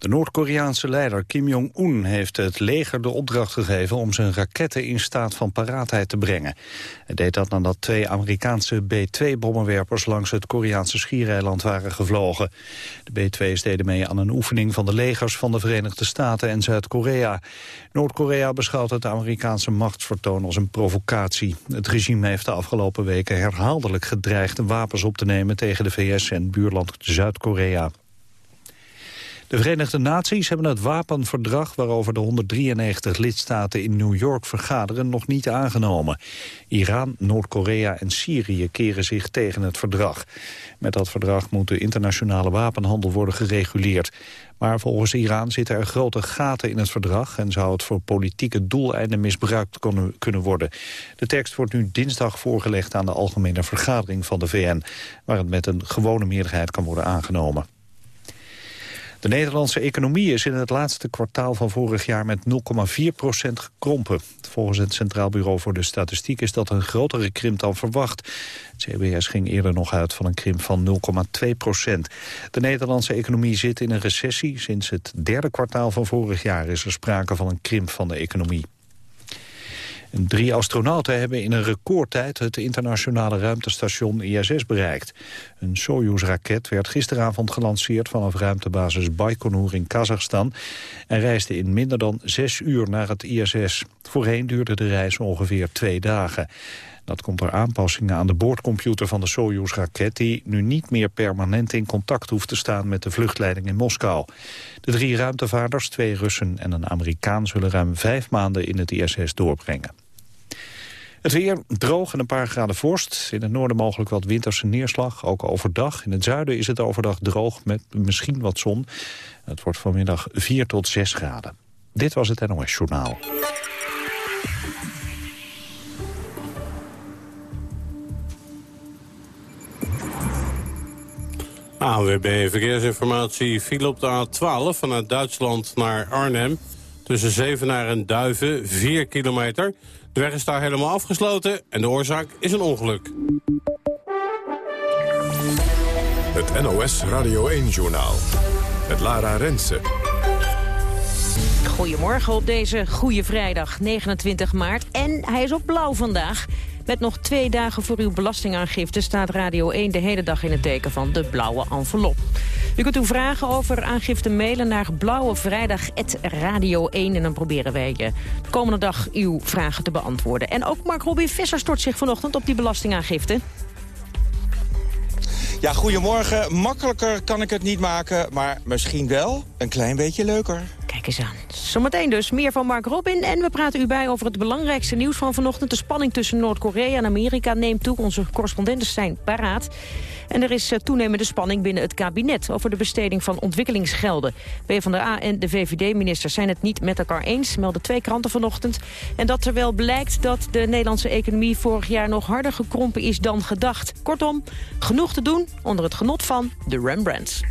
De Noord-Koreaanse leider Kim Jong-un heeft het leger de opdracht gegeven om zijn raketten in staat van paraatheid te brengen. Hij deed dat nadat twee Amerikaanse B-2-bommenwerpers langs het Koreaanse schiereiland waren gevlogen. De B-2's deden mee aan een oefening van de legers van de Verenigde Staten en Zuid-Korea. Noord-Korea beschouwt het Amerikaanse machtsvertoon als een provocatie. Het regime heeft de afgelopen weken herhaaldelijk gedreigd wapens op te nemen tegen de VS en buurland Zuid-Korea. De Verenigde Naties hebben het wapenverdrag waarover de 193 lidstaten in New York vergaderen nog niet aangenomen. Iran, Noord-Korea en Syrië keren zich tegen het verdrag. Met dat verdrag moet de internationale wapenhandel worden gereguleerd. Maar volgens Iran zitten er grote gaten in het verdrag... en zou het voor politieke doeleinden misbruikt kunnen worden. De tekst wordt nu dinsdag voorgelegd aan de Algemene Vergadering van de VN... waar het met een gewone meerderheid kan worden aangenomen. De Nederlandse economie is in het laatste kwartaal van vorig jaar met 0,4 procent gekrompen. Volgens het Centraal Bureau voor de Statistiek is dat een grotere krimp dan verwacht. Het CBS ging eerder nog uit van een krimp van 0,2 procent. De Nederlandse economie zit in een recessie. Sinds het derde kwartaal van vorig jaar is er sprake van een krimp van de economie. Drie astronauten hebben in een recordtijd het internationale ruimtestation ISS bereikt. Een Soyuz-raket werd gisteravond gelanceerd vanaf ruimtebasis Baikonur in Kazachstan en reisde in minder dan zes uur naar het ISS. Voorheen duurde de reis ongeveer twee dagen. Dat komt door aanpassingen aan de boordcomputer van de Soyuz-raket... die nu niet meer permanent in contact hoeft te staan met de vluchtleiding in Moskou. De drie ruimtevaarders, twee Russen en een Amerikaan... zullen ruim vijf maanden in het ISS doorbrengen. Het weer droog en een paar graden vorst. In het noorden mogelijk wat winterse neerslag, ook overdag. In het zuiden is het overdag droog met misschien wat zon. Het wordt vanmiddag 4 tot 6 graden. Dit was het NOS Journaal. AWB Verkeersinformatie viel op de A12 vanuit Duitsland naar Arnhem. Tussen Zevenaar en Duiven, 4 kilometer. De weg is daar helemaal afgesloten en de oorzaak is een ongeluk. Het NOS Radio 1-journaal. Het Lara Rensen. Goedemorgen op deze goede vrijdag, 29 maart. En hij is ook blauw vandaag. Met nog twee dagen voor uw belastingaangifte staat Radio 1 de hele dag in het teken van de blauwe envelop. U kunt uw vragen over aangifte mailen naar blauwevrijdag.radio1 en dan proberen wij je de komende dag uw vragen te beantwoorden. En ook Mark Robin Visser stort zich vanochtend op die belastingaangifte. Ja, goedemorgen. Makkelijker kan ik het niet maken, maar misschien wel een klein beetje leuker. Kijk eens aan. Zometeen dus meer van Mark Robin. En we praten u bij over het belangrijkste nieuws van vanochtend. De spanning tussen Noord-Korea en Amerika neemt toe. Onze correspondenten zijn paraat. En er is eh, toenemende spanning binnen het kabinet... over de besteding van ontwikkelingsgelden. PvdA en de VVD-ministers zijn het niet met elkaar eens... melden twee kranten vanochtend. En dat terwijl blijkt dat de Nederlandse economie... vorig jaar nog harder gekrompen is dan gedacht. Kortom, genoeg te doen onder het genot van de Rembrandts.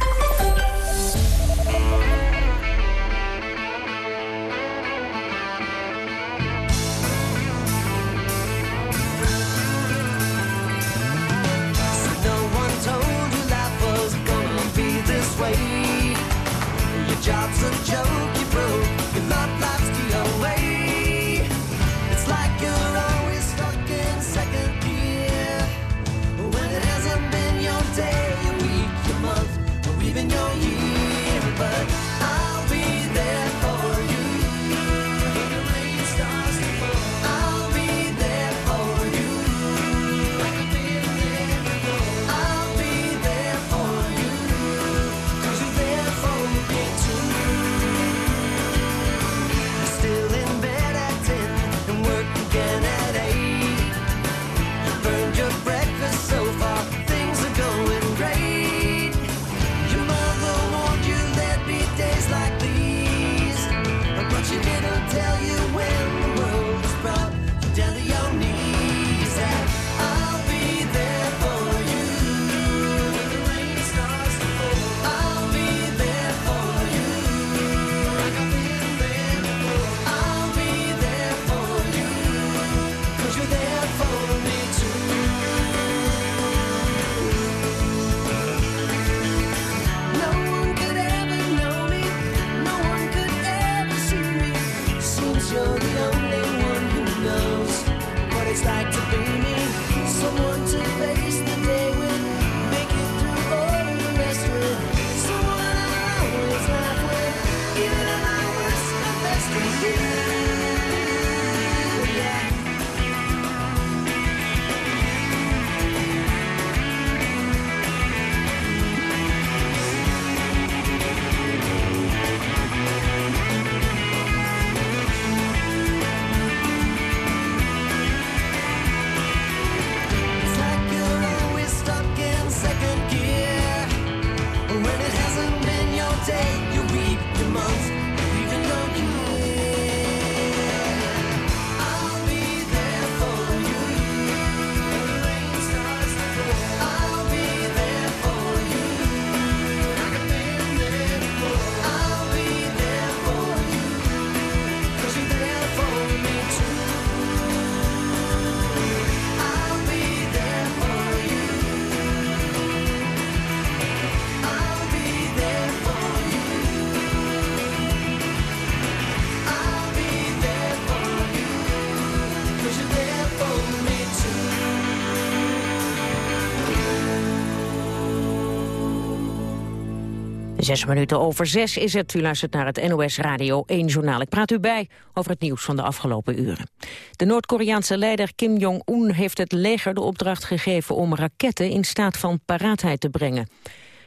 Zes minuten over zes is het. U luistert naar het NOS Radio 1 journaal. Ik praat u bij over het nieuws van de afgelopen uren. De Noord-Koreaanse leider Kim Jong-un heeft het leger de opdracht gegeven... om raketten in staat van paraatheid te brengen.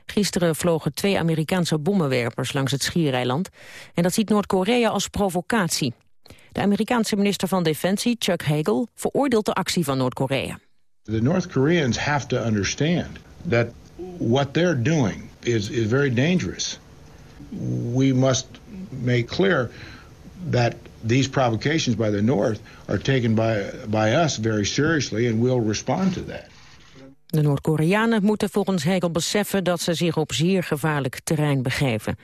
Gisteren vlogen twee Amerikaanse bommenwerpers langs het Schiereiland. En dat ziet Noord-Korea als provocatie. De Amerikaanse minister van Defensie, Chuck Hagel, veroordeelt de actie van Noord-Korea. The North Koreans have to understand that what they're doing is, is very dangerous. We must make clear that these provocations by the North are taken by, by us very seriously and we'll respond to that. De Noord-Koreanen moeten volgens Hegel beseffen dat ze zich op zeer gevaarlijk terrein begeven.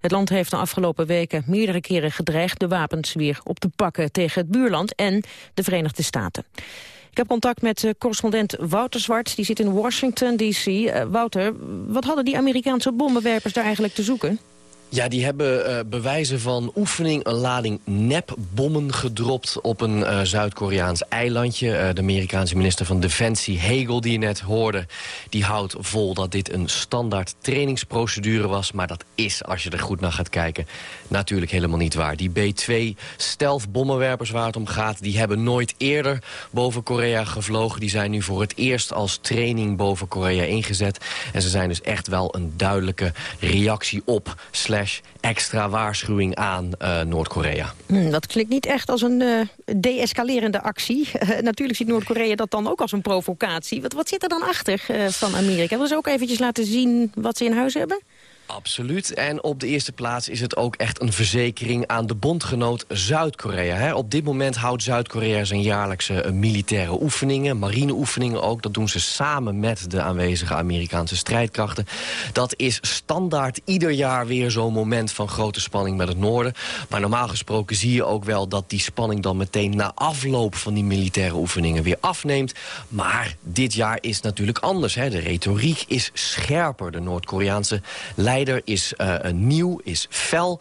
Het land heeft de afgelopen weken meerdere keren gedreigd de wapens weer op te pakken tegen het buurland en de Verenigde Staten. Heb contact met uh, correspondent Wouter Zwart, die zit in Washington D.C. Eh, Wouter, wat hadden die Amerikaanse bommenwerpers daar eigenlijk te zoeken? Ja, die hebben uh, bewijzen van oefening een lading nepbommen gedropt op een uh, Zuid-Koreaans eilandje. Uh, de Amerikaanse minister van Defensie, Hegel, die je net hoorde... die houdt vol dat dit een standaard trainingsprocedure was. Maar dat is, als je er goed naar gaat kijken, natuurlijk helemaal niet waar. Die B-2 stealth bommenwerpers waar het om gaat... die hebben nooit eerder boven Korea gevlogen. Die zijn nu voor het eerst als training boven Korea ingezet. En ze zijn dus echt wel een duidelijke reactie op extra waarschuwing aan uh, Noord-Korea. Hmm, dat klinkt niet echt als een uh, de-escalerende actie. Uh, natuurlijk ziet Noord-Korea dat dan ook als een provocatie. Wat, wat zit er dan achter van Amerika? Willen ze ook eventjes laten zien wat ze in huis hebben? Absoluut. En op de eerste plaats is het ook echt een verzekering aan de bondgenoot Zuid-Korea. Op dit moment houdt Zuid-Korea zijn jaarlijkse eh, militaire oefeningen, marineoefeningen ook. Dat doen ze samen met de aanwezige Amerikaanse strijdkrachten. Dat is standaard ieder jaar weer zo'n moment van grote spanning met het noorden. Maar normaal gesproken zie je ook wel dat die spanning dan meteen na afloop van die militaire oefeningen weer afneemt. Maar dit jaar is natuurlijk anders. Hè? De retoriek is scherper. De Noord-Koreaanse leiders is uh, nieuw, is fel.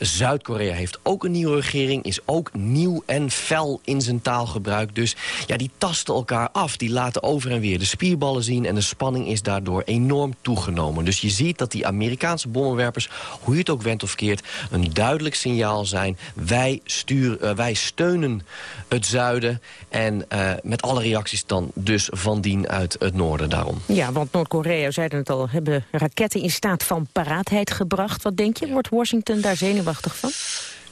Zuid-Korea heeft ook een nieuwe regering, is ook nieuw en fel in zijn taalgebruik. Dus ja, die tasten elkaar af, die laten over en weer de spierballen zien... en de spanning is daardoor enorm toegenomen. Dus je ziet dat die Amerikaanse bommenwerpers, hoe je het ook went of keert... een duidelijk signaal zijn, wij, sturen, uh, wij steunen het zuiden... en uh, met alle reacties dan dus van dien uit het noorden daarom. Ja, want Noord-Korea, zeiden het al, hebben raketten in staat van paraatheid gebracht. Wat denk je, wordt Washington daar zenuwachtig van?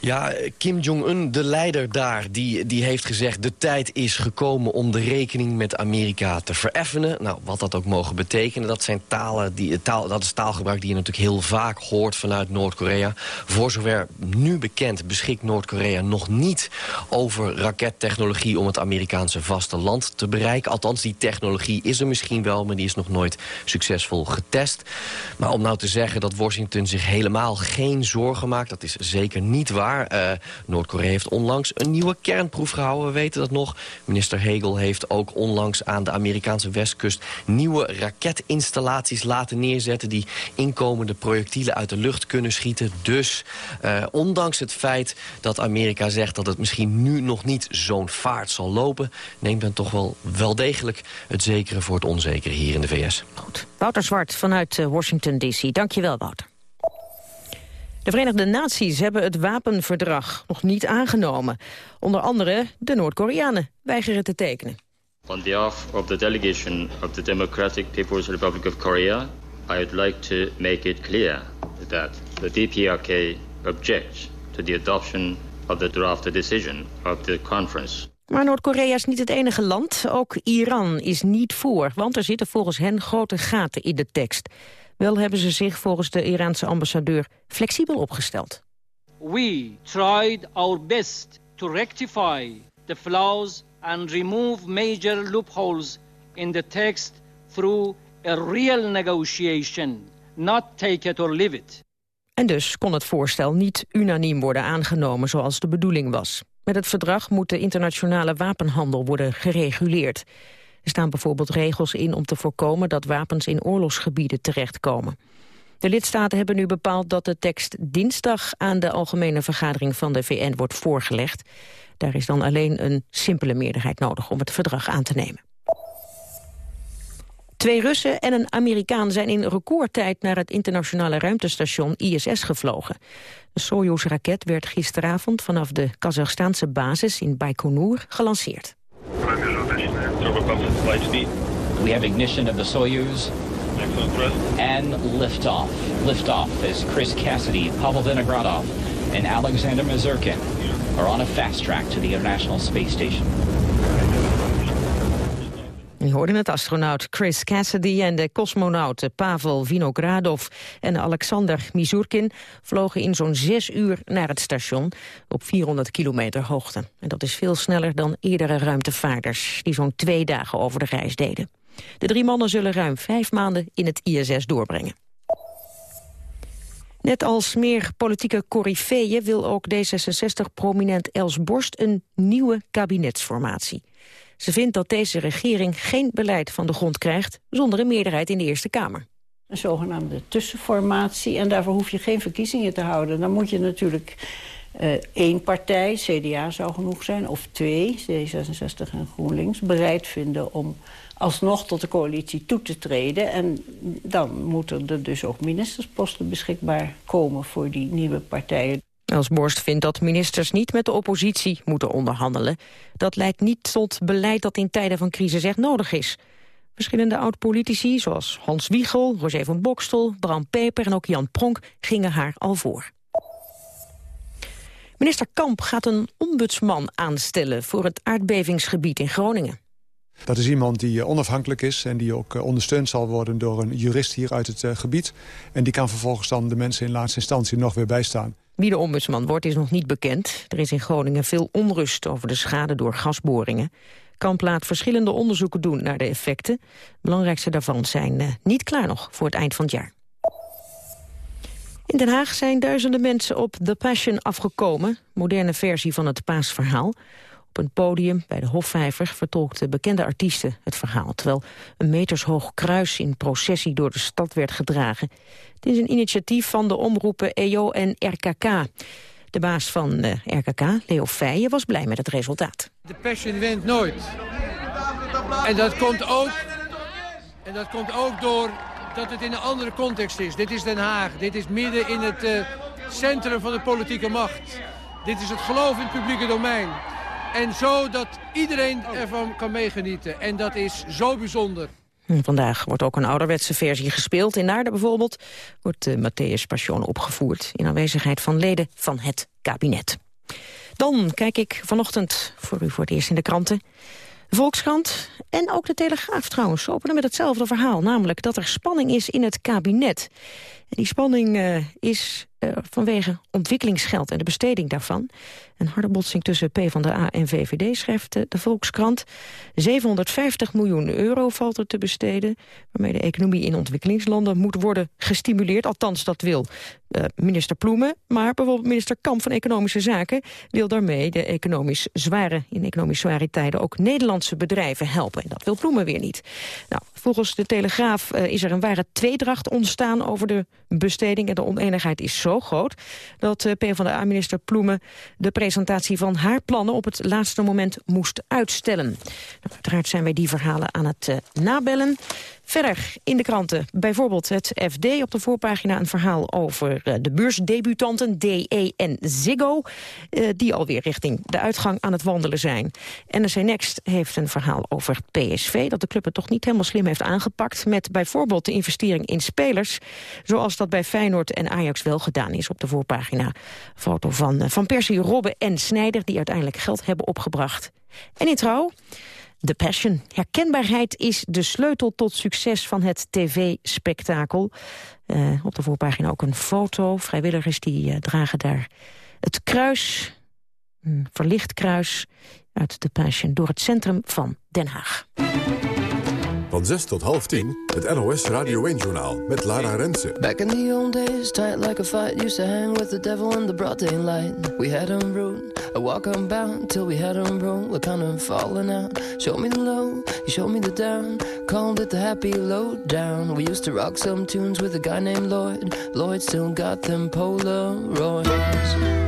Ja, Kim Jong-un, de leider daar, die, die heeft gezegd... de tijd is gekomen om de rekening met Amerika te vereffenen. Nou, wat dat ook mogen betekenen, dat, zijn talen die, taal, dat is taalgebruik... die je natuurlijk heel vaak hoort vanuit Noord-Korea. Voor zover nu bekend beschikt Noord-Korea nog niet over rakettechnologie... om het Amerikaanse vasteland te bereiken. Althans, die technologie is er misschien wel, maar die is nog nooit succesvol getest. Maar om nou te zeggen dat Washington zich helemaal geen zorgen maakt... dat is zeker niet waar. Uh, Noord-Korea heeft onlangs een nieuwe kernproef gehouden. We weten dat nog. Minister Hegel heeft ook onlangs aan de Amerikaanse westkust... nieuwe raketinstallaties laten neerzetten... die inkomende projectielen uit de lucht kunnen schieten. Dus uh, ondanks het feit dat Amerika zegt... dat het misschien nu nog niet zo'n vaart zal lopen... neemt men toch wel, wel degelijk het zekere voor het onzekere hier in de VS. Wouter Zwart vanuit eh, Washington D.C. Dankjewel, Wouter. De Verenigde Naties hebben het wapenverdrag nog niet aangenomen. Onder andere de Noord-Koreanen weigeren te tekenen. On behalf of the delegation of the Democratic People's Republic of Korea, I would like to make it clear that the DPRK objects to the adoption of the draft decision of the conference. Maar Noord-Korea is niet het enige land. Ook Iran is niet voor, want er zitten volgens hen grote gaten in de tekst. Wel hebben ze zich volgens de Iraanse ambassadeur flexibel opgesteld. We tried our best to rectify the flaws and remove major loopholes in the text through a real negotiation, not take it or leave it. En dus kon het voorstel niet unaniem worden aangenomen zoals de bedoeling was. Met het verdrag moet de internationale wapenhandel worden gereguleerd. Er staan bijvoorbeeld regels in om te voorkomen dat wapens in oorlogsgebieden terechtkomen. De lidstaten hebben nu bepaald dat de tekst dinsdag aan de algemene vergadering van de VN wordt voorgelegd. Daar is dan alleen een simpele meerderheid nodig om het verdrag aan te nemen. Twee Russen en een Amerikaan zijn in recordtijd naar het internationale ruimtestation ISS gevlogen. De Soyuz-raket werd gisteravond vanaf de Kazachstaanse basis in Baikonur gelanceerd. We have ignition of the Soyuz and liftoff. Liftoff as Chris Cassidy, Pavel Vinogradov and Alexander Mazurkin are on a fast track to the International Space Station. Je hoorde het astronaut Chris Cassidy en de cosmonauten Pavel Vinogradov en Alexander Mizurkin vlogen in zo'n zes uur naar het station op 400 kilometer hoogte. En dat is veel sneller dan eerdere ruimtevaarders die zo'n twee dagen over de reis deden. De drie mannen zullen ruim vijf maanden in het ISS doorbrengen. Net als meer politieke coryfeeën wil ook D66-prominent Els Borst een nieuwe kabinetsformatie. Ze vindt dat deze regering geen beleid van de grond krijgt... zonder een meerderheid in de Eerste Kamer. Een zogenaamde tussenformatie. En daarvoor hoef je geen verkiezingen te houden. Dan moet je natuurlijk uh, één partij, CDA zou genoeg zijn... of twee, D66 en GroenLinks, bereid vinden om alsnog tot de coalitie toe te treden. En dan moeten er dus ook ministersposten beschikbaar komen voor die nieuwe partijen. Els Borst vindt dat ministers niet met de oppositie moeten onderhandelen. Dat leidt niet tot beleid dat in tijden van crisis echt nodig is. Verschillende oud-politici, zoals Hans Wiegel, Roger van Bokstel, Bram Peper en ook Jan Pronk, gingen haar al voor. Minister Kamp gaat een ombudsman aanstellen voor het aardbevingsgebied in Groningen. Dat is iemand die eh, onafhankelijk is en die ook eh, ondersteund zal worden door een jurist hier uit het eh, gebied. En die kan vervolgens dan de mensen in laatste instantie nog weer bijstaan. Wie de ombudsman wordt is nog niet bekend. Er is in Groningen veel onrust over de schade door gasboringen. Kamp laat verschillende onderzoeken doen naar de effecten. Belangrijkste daarvan zijn niet klaar nog voor het eind van het jaar. In Den Haag zijn duizenden mensen op The Passion afgekomen. Moderne versie van het paasverhaal. Op een podium bij de Hofvijver vertolkten bekende artiesten het verhaal... terwijl een metershoog kruis in processie door de stad werd gedragen. Het is een initiatief van de omroepen EO en RKK. De baas van de eh, RKK, Leo Feijen, was blij met het resultaat. De Passion wint nooit. En dat komt ook, en dat komt ook door dat het in een andere context is. Dit is Den Haag. Dit is midden in het uh, centrum van de politieke macht. Dit is het geloof in het publieke domein. En zo dat iedereen ervan kan meegenieten. En dat is zo bijzonder. Vandaag wordt ook een ouderwetse versie gespeeld. In Naarden bijvoorbeeld wordt de Matthäus Passion opgevoerd... in aanwezigheid van leden van het kabinet. Dan kijk ik vanochtend voor u voor het eerst in de kranten... Volkskrant en ook de Telegraaf trouwens openen met hetzelfde verhaal. Namelijk dat er spanning is in het kabinet. Die spanning uh, is uh, vanwege ontwikkelingsgeld en de besteding daarvan. Een harde botsing tussen PvdA en VVD, schrijft de, de Volkskrant. 750 miljoen euro valt er te besteden... waarmee de economie in ontwikkelingslanden moet worden gestimuleerd. Althans, dat wil minister Ploemen. Maar bijvoorbeeld minister Kamp van Economische Zaken... wil daarmee de economisch zware, in economisch zware tijden... ook Nederlandse bedrijven helpen. En dat wil Ploemen weer niet. Nou, volgens de Telegraaf is er een ware tweedracht ontstaan... over de besteding en de oneenigheid is zo groot... dat uh, PvdA-minister Ploemen de presentatie van haar plannen... op het laatste moment moest uitstellen. Nou, uiteraard zijn wij die verhalen aan het uh, nabellen. Verder in de kranten bijvoorbeeld het FD op de voorpagina... een verhaal over uh, de beursdebutanten DE en Ziggo... Die alweer richting de uitgang aan het wandelen zijn. NRC Next heeft een verhaal over PSV... dat de club het toch niet helemaal slim heeft aangepakt... met bijvoorbeeld de investering in spelers... zoals dat bij Feyenoord en Ajax wel gedaan is. Op de voorpagina foto van, Van Persie, Robben en Snijder... die uiteindelijk geld hebben opgebracht. En in trouw... The Passion. Herkenbaarheid is de sleutel tot succes van het tv-spektakel. Uh, op de voorpagina ook een foto. Vrijwilligers die uh, dragen daar het kruis, een verlicht kruis uit The Passion... door het centrum van Den Haag. Van 6 tot half 10, het NOS Radio 1-journaal met Lara Rensen. Back in the old days, tight like a fight, used to hang with the devil in the broad daylight. We had him rude, a walk unbound, till we had him broke, we're kind of falling out. Show me the low, you showed me the down, called it the happy low down. We used to rock some tunes with a guy named Lloyd, Lloyd still got them Polaroids.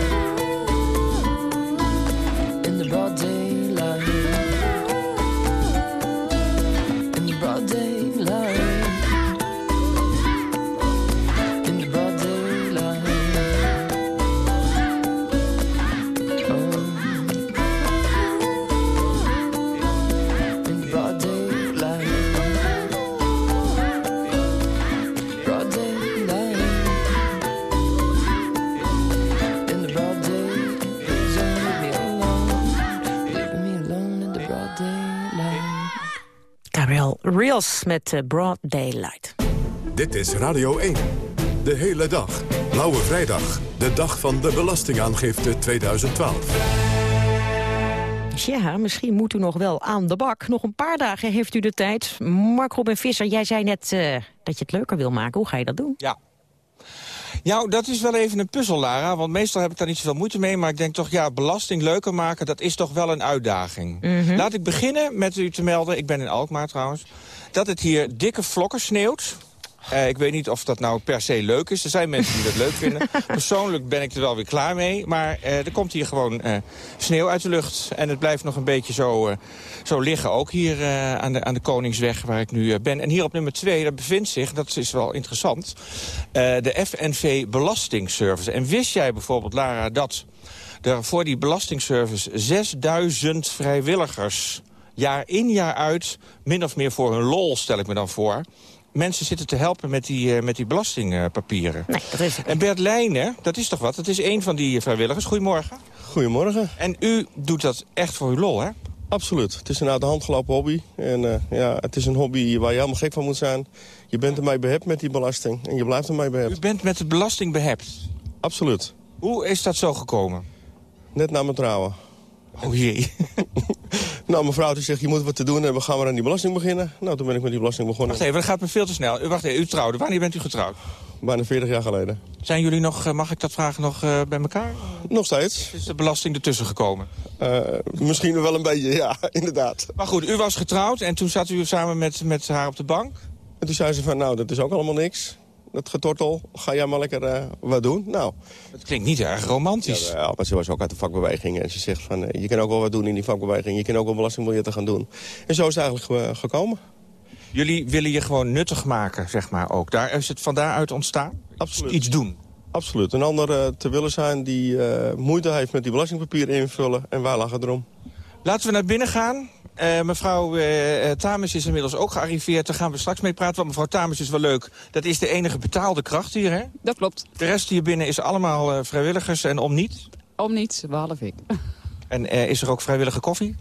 Reels met uh, Broad Daylight. Dit is Radio 1. De hele dag. Blauwe Vrijdag. De dag van de Belastingaangifte 2012. Ja, misschien moet u nog wel aan de bak. Nog een paar dagen heeft u de tijd. Mark Robin Visser, jij zei net uh, dat je het leuker wil maken. Hoe ga je dat doen? Ja, nou, dat is wel even een puzzel, Lara. Want meestal heb ik daar niet zoveel moeite mee. Maar ik denk toch, ja, belasting leuker maken, dat is toch wel een uitdaging. Mhm. Laat ik beginnen met u te melden, ik ben in Alkmaar trouwens... dat het hier dikke vlokken sneeuwt. Uh, ik weet niet of dat nou per se leuk is. Er zijn mensen die dat leuk vinden. Persoonlijk ben ik er wel weer klaar mee. Maar uh, er komt hier gewoon uh, sneeuw uit de lucht. En het blijft nog een beetje zo, zo liggen. Ook hier aan, de, aan de Koningsweg waar ik nu ben. En hier op nummer 2, daar bevindt zich, dat is wel interessant... de FNV Belastingservice. En wist jij bijvoorbeeld, Lara, dat er voor die belastingservice 6000 vrijwilligers jaar in jaar uit, min of meer voor hun lol, stel ik me dan voor mensen zitten te helpen met die, uh, met die belastingpapieren. Nee, dat is het En Bert Leijnen, dat is toch wat? Dat is een van die vrijwilligers. Goedemorgen. Goedemorgen. En u doet dat echt voor uw lol, hè? Absoluut. Het is een uit de hand gelopen hobby. En uh, ja, het is een hobby waar je helemaal gek van moet zijn. Je bent ermee behept met die belasting. En je blijft ermee behept. U bent met de belasting behept? Absoluut. Hoe is dat zo gekomen? Net na mijn trouwen. Oh jee. nou, mevrouw die zegt, je moet wat te doen en we gaan maar aan die belasting beginnen. Nou, toen ben ik met die belasting begonnen. Wacht even, dat gaat me veel te snel. U, wacht even, u trouwde. Wanneer bent u getrouwd? Bijna 40 jaar geleden. Zijn jullie nog, eh, mag ik dat vragen, nog uh, bij elkaar? Nog steeds. Is de belasting ertussen gekomen? Uh, misschien wel een beetje, ja, inderdaad. Maar goed, u was getrouwd en toen zat u samen met, met haar op de bank? En toen zei ze van, nou, dat is ook allemaal niks. Dat getortel, ga jij maar lekker uh, wat doen. Nou, het klinkt niet erg romantisch. Ja, maar ze was ook uit de vakbeweging. En ze zegt van, uh, je kan ook wel wat doen in die vakbeweging. Je kan ook wel belastingbiljetten gaan doen. En zo is het eigenlijk uh, gekomen. Jullie willen je gewoon nuttig maken, zeg maar ook. Daar is het van daaruit ontstaan? Absoluut. Iets doen? Absoluut. Een ander te willen zijn die moeite heeft met die belastingpapieren invullen. En wij lachen erom. Laten we naar binnen gaan. Uh, mevrouw uh, is inmiddels ook gearriveerd. Daar gaan we straks mee praten, want mevrouw Tamus is wel leuk. Dat is de enige betaalde kracht hier, hè? Dat klopt. De rest hier binnen is allemaal uh, vrijwilligers en om niet? Om niet, behalve ik. En is er ook vrijwillige koffie?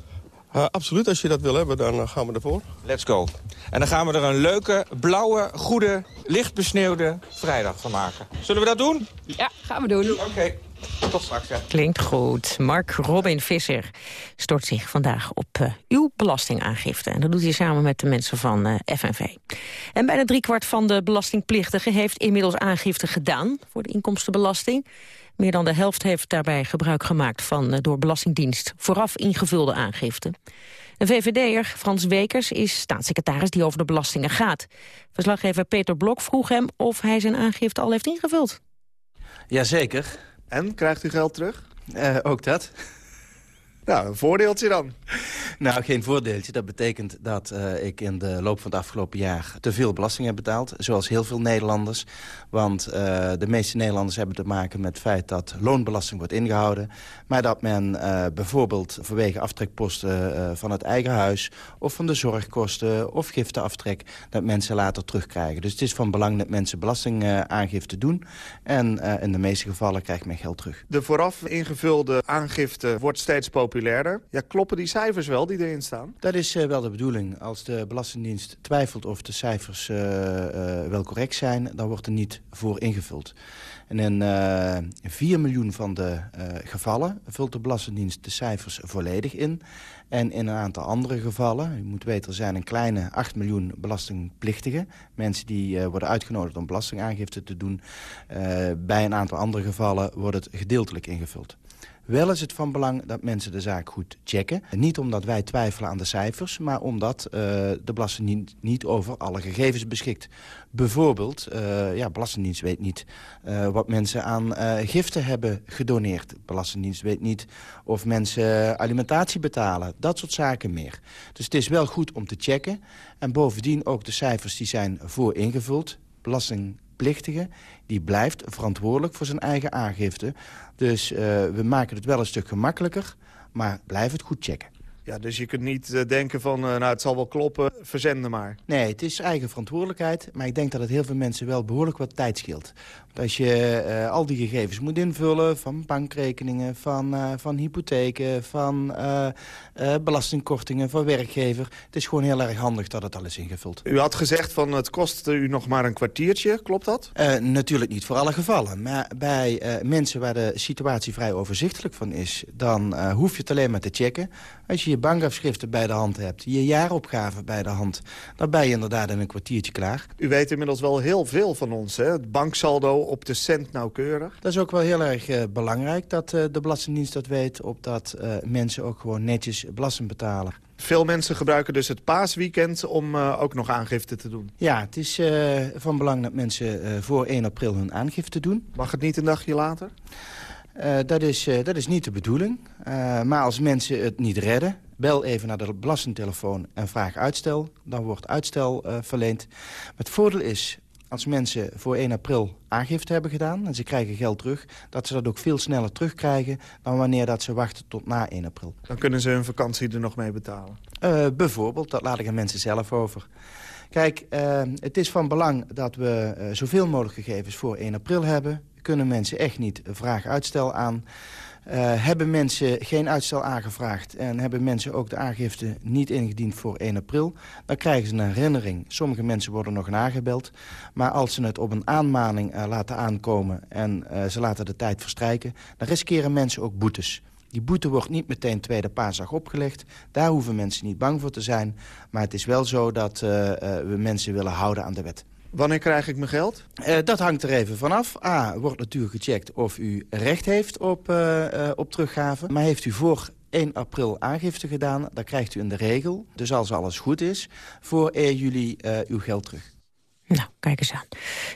absoluut, als je dat wil hebben, dan gaan we ervoor. Let's go. En dan gaan we er een leuke, blauwe, goede, licht besneeuwde vrijdag van maken. Zullen we dat doen? Ja, gaan we doen. Oké. Okay. Tot straks, ja. Klinkt goed. Mark Robin Visser stort zich vandaag op uh, uw belastingaangifte. En dat doet hij samen met de mensen van uh, FNV. En bijna driekwart van de belastingplichtigen heeft inmiddels aangifte gedaan voor de inkomstenbelasting. Meer dan de helft heeft daarbij gebruik gemaakt van uh, door Belastingdienst vooraf ingevulde aangifte. Een VVD'er, Frans Wekers, is staatssecretaris die over de belastingen gaat. Verslaggever Peter Blok vroeg hem of hij zijn aangifte al heeft ingevuld. Jazeker. En, krijgt u geld terug? Uh, ook dat. Nou, een voordeeltje dan. Nou, geen voordeeltje. Dat betekent dat uh, ik in de loop van het afgelopen jaar te veel belasting heb betaald. Zoals heel veel Nederlanders. Want uh, de meeste Nederlanders hebben te maken met het feit dat loonbelasting wordt ingehouden. Maar dat men uh, bijvoorbeeld vanwege aftrekposten van het eigen huis... of van de zorgkosten of giftenaftrek... dat mensen later terugkrijgen. Dus het is van belang dat mensen belastingaangifte doen. En in de meeste gevallen krijgt men geld terug. De vooraf ingevulde aangifte wordt steeds populairder. Ja, kloppen die cijfers wel die erin staan? Dat is uh, wel de bedoeling. Als de Belastingdienst twijfelt of de cijfers uh, uh, wel correct zijn... dan wordt er niet voor ingevuld. En in 4 miljoen van de gevallen vult de Belastingdienst de cijfers volledig in. En in een aantal andere gevallen, u moet weten, er zijn een kleine 8 miljoen belastingplichtigen. Mensen die worden uitgenodigd om belastingaangifte te doen. bij een aantal andere gevallen wordt het gedeeltelijk ingevuld. Wel is het van belang dat mensen de zaak goed checken. Niet omdat wij twijfelen aan de cijfers, maar omdat uh, de Belastingdienst niet over alle gegevens beschikt. Bijvoorbeeld, uh, ja, Belastingdienst weet niet uh, wat mensen aan giften hebben gedoneerd. Belastingdienst weet niet of mensen alimentatie betalen. Dat soort zaken meer. Dus het is wel goed om te checken. En bovendien ook de cijfers die zijn voor ingevuld. Die blijft verantwoordelijk voor zijn eigen aangifte. Dus uh, we maken het wel een stuk gemakkelijker, maar blijf het goed checken. Ja, dus je kunt niet uh, denken van, uh, nou het zal wel kloppen, verzenden maar. Nee, het is eigen verantwoordelijkheid, maar ik denk dat het heel veel mensen wel behoorlijk wat tijd scheelt. Als je uh, al die gegevens moet invullen van bankrekeningen, van, van hypotheken, van belastingkortingen, van werkgever. Het is gewoon heel erg handig dat het al is ingevuld. U had gezegd van het kost u nog maar een kwartiertje, klopt dat? natuurlijk niet voor alle gevallen, maar bij mensen waar de situatie vrij overzichtelijk van is, dan hoef je het alleen maar te checken. Als je je bankafschriften bij de hand hebt, je jaaropgave bij de hand... dan ben je inderdaad in een kwartiertje klaar. U weet inmiddels wel heel veel van ons, hè? Het banksaldo op de cent nauwkeurig. Dat is ook wel heel erg uh, belangrijk dat uh, de Belastingdienst dat weet... opdat uh, mensen ook gewoon netjes belasting betalen. Veel mensen gebruiken dus het paasweekend om ook nog aangifte te doen. Ja, het is van belang dat mensen voor 1 april hun aangifte doen. Mag het niet een dagje later? Dat, is, dat is niet de bedoeling. Maar als mensen het niet redden, bel even naar de belastingtelefoon en vraag uitstel. Dan wordt uitstel verleend. Het voordeel is, als mensen voor 1 april aangifte hebben gedaan... en ze krijgen geld terug, dat ze dat ook veel sneller terugkrijgen... dan wanneer dat ze wachten tot na 1 april. Dan kunnen ze hun vakantie er nog mee betalen? bijvoorbeeld, dat laat ik aan mensen zelf over. Kijk, het is van belang dat we zoveel mogelijk gegevens voor 1 april hebben kunnen mensen echt niet vraag uitstel aan. Uh, hebben mensen geen uitstel aangevraagd en hebben mensen ook de aangifte niet ingediend voor 1 april... dan krijgen ze een herinnering. Sommige mensen worden nog nagebeld. Maar als ze het op een aanmaning uh, laten aankomen en uh, ze laten de tijd verstrijken... dan riskeren mensen ook boetes. Die boete wordt niet meteen tweede paasdag opgelegd. Daar hoeven mensen niet bang voor te zijn. Maar het is wel zo dat we mensen willen houden aan de wet. Wanneer krijg ik mijn geld? Uh, dat hangt er even vanaf. A, wordt natuurlijk gecheckt of u recht heeft op, uh, uh, op teruggave. Maar heeft u voor 1 april aangifte gedaan, dan krijgt u in de regel, dus als alles goed is, voor 1 juli uw geld terug. Nou, kijk eens aan.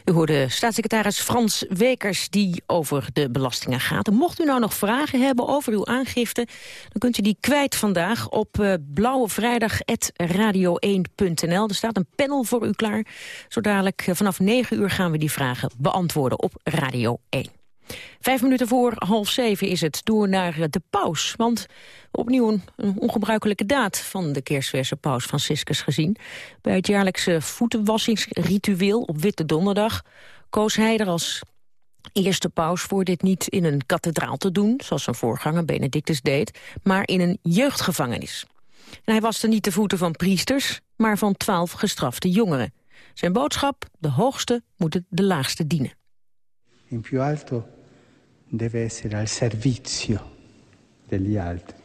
U hoorde staatssecretaris Frans Wekers die over de belastingen gaat. Mocht u nou nog vragen hebben over uw aangifte... dan kunt u die kwijt vandaag op uh, blauwevrijdag.radio1.nl. Er staat een panel voor u klaar. Zo dadelijk uh, vanaf 9 uur gaan we die vragen beantwoorden op Radio 1. Vijf minuten voor half zeven is het door naar de paus. Want opnieuw een, ongebruikelijke daad van de kerstverse paus Franciscus gezien. Bij het jaarlijkse voetenwassingsritueel op Witte Donderdag koos hij er als eerste paus voor dit niet in een kathedraal te doen... zoals zijn voorganger Benedictus deed, maar in een jeugdgevangenis. En hij waste niet de voeten van priesters, maar van twaalf gestrafte jongeren. Zijn boodschap, de hoogste moeten de laagste dienen. In più alto deve essere al servizio degli altri.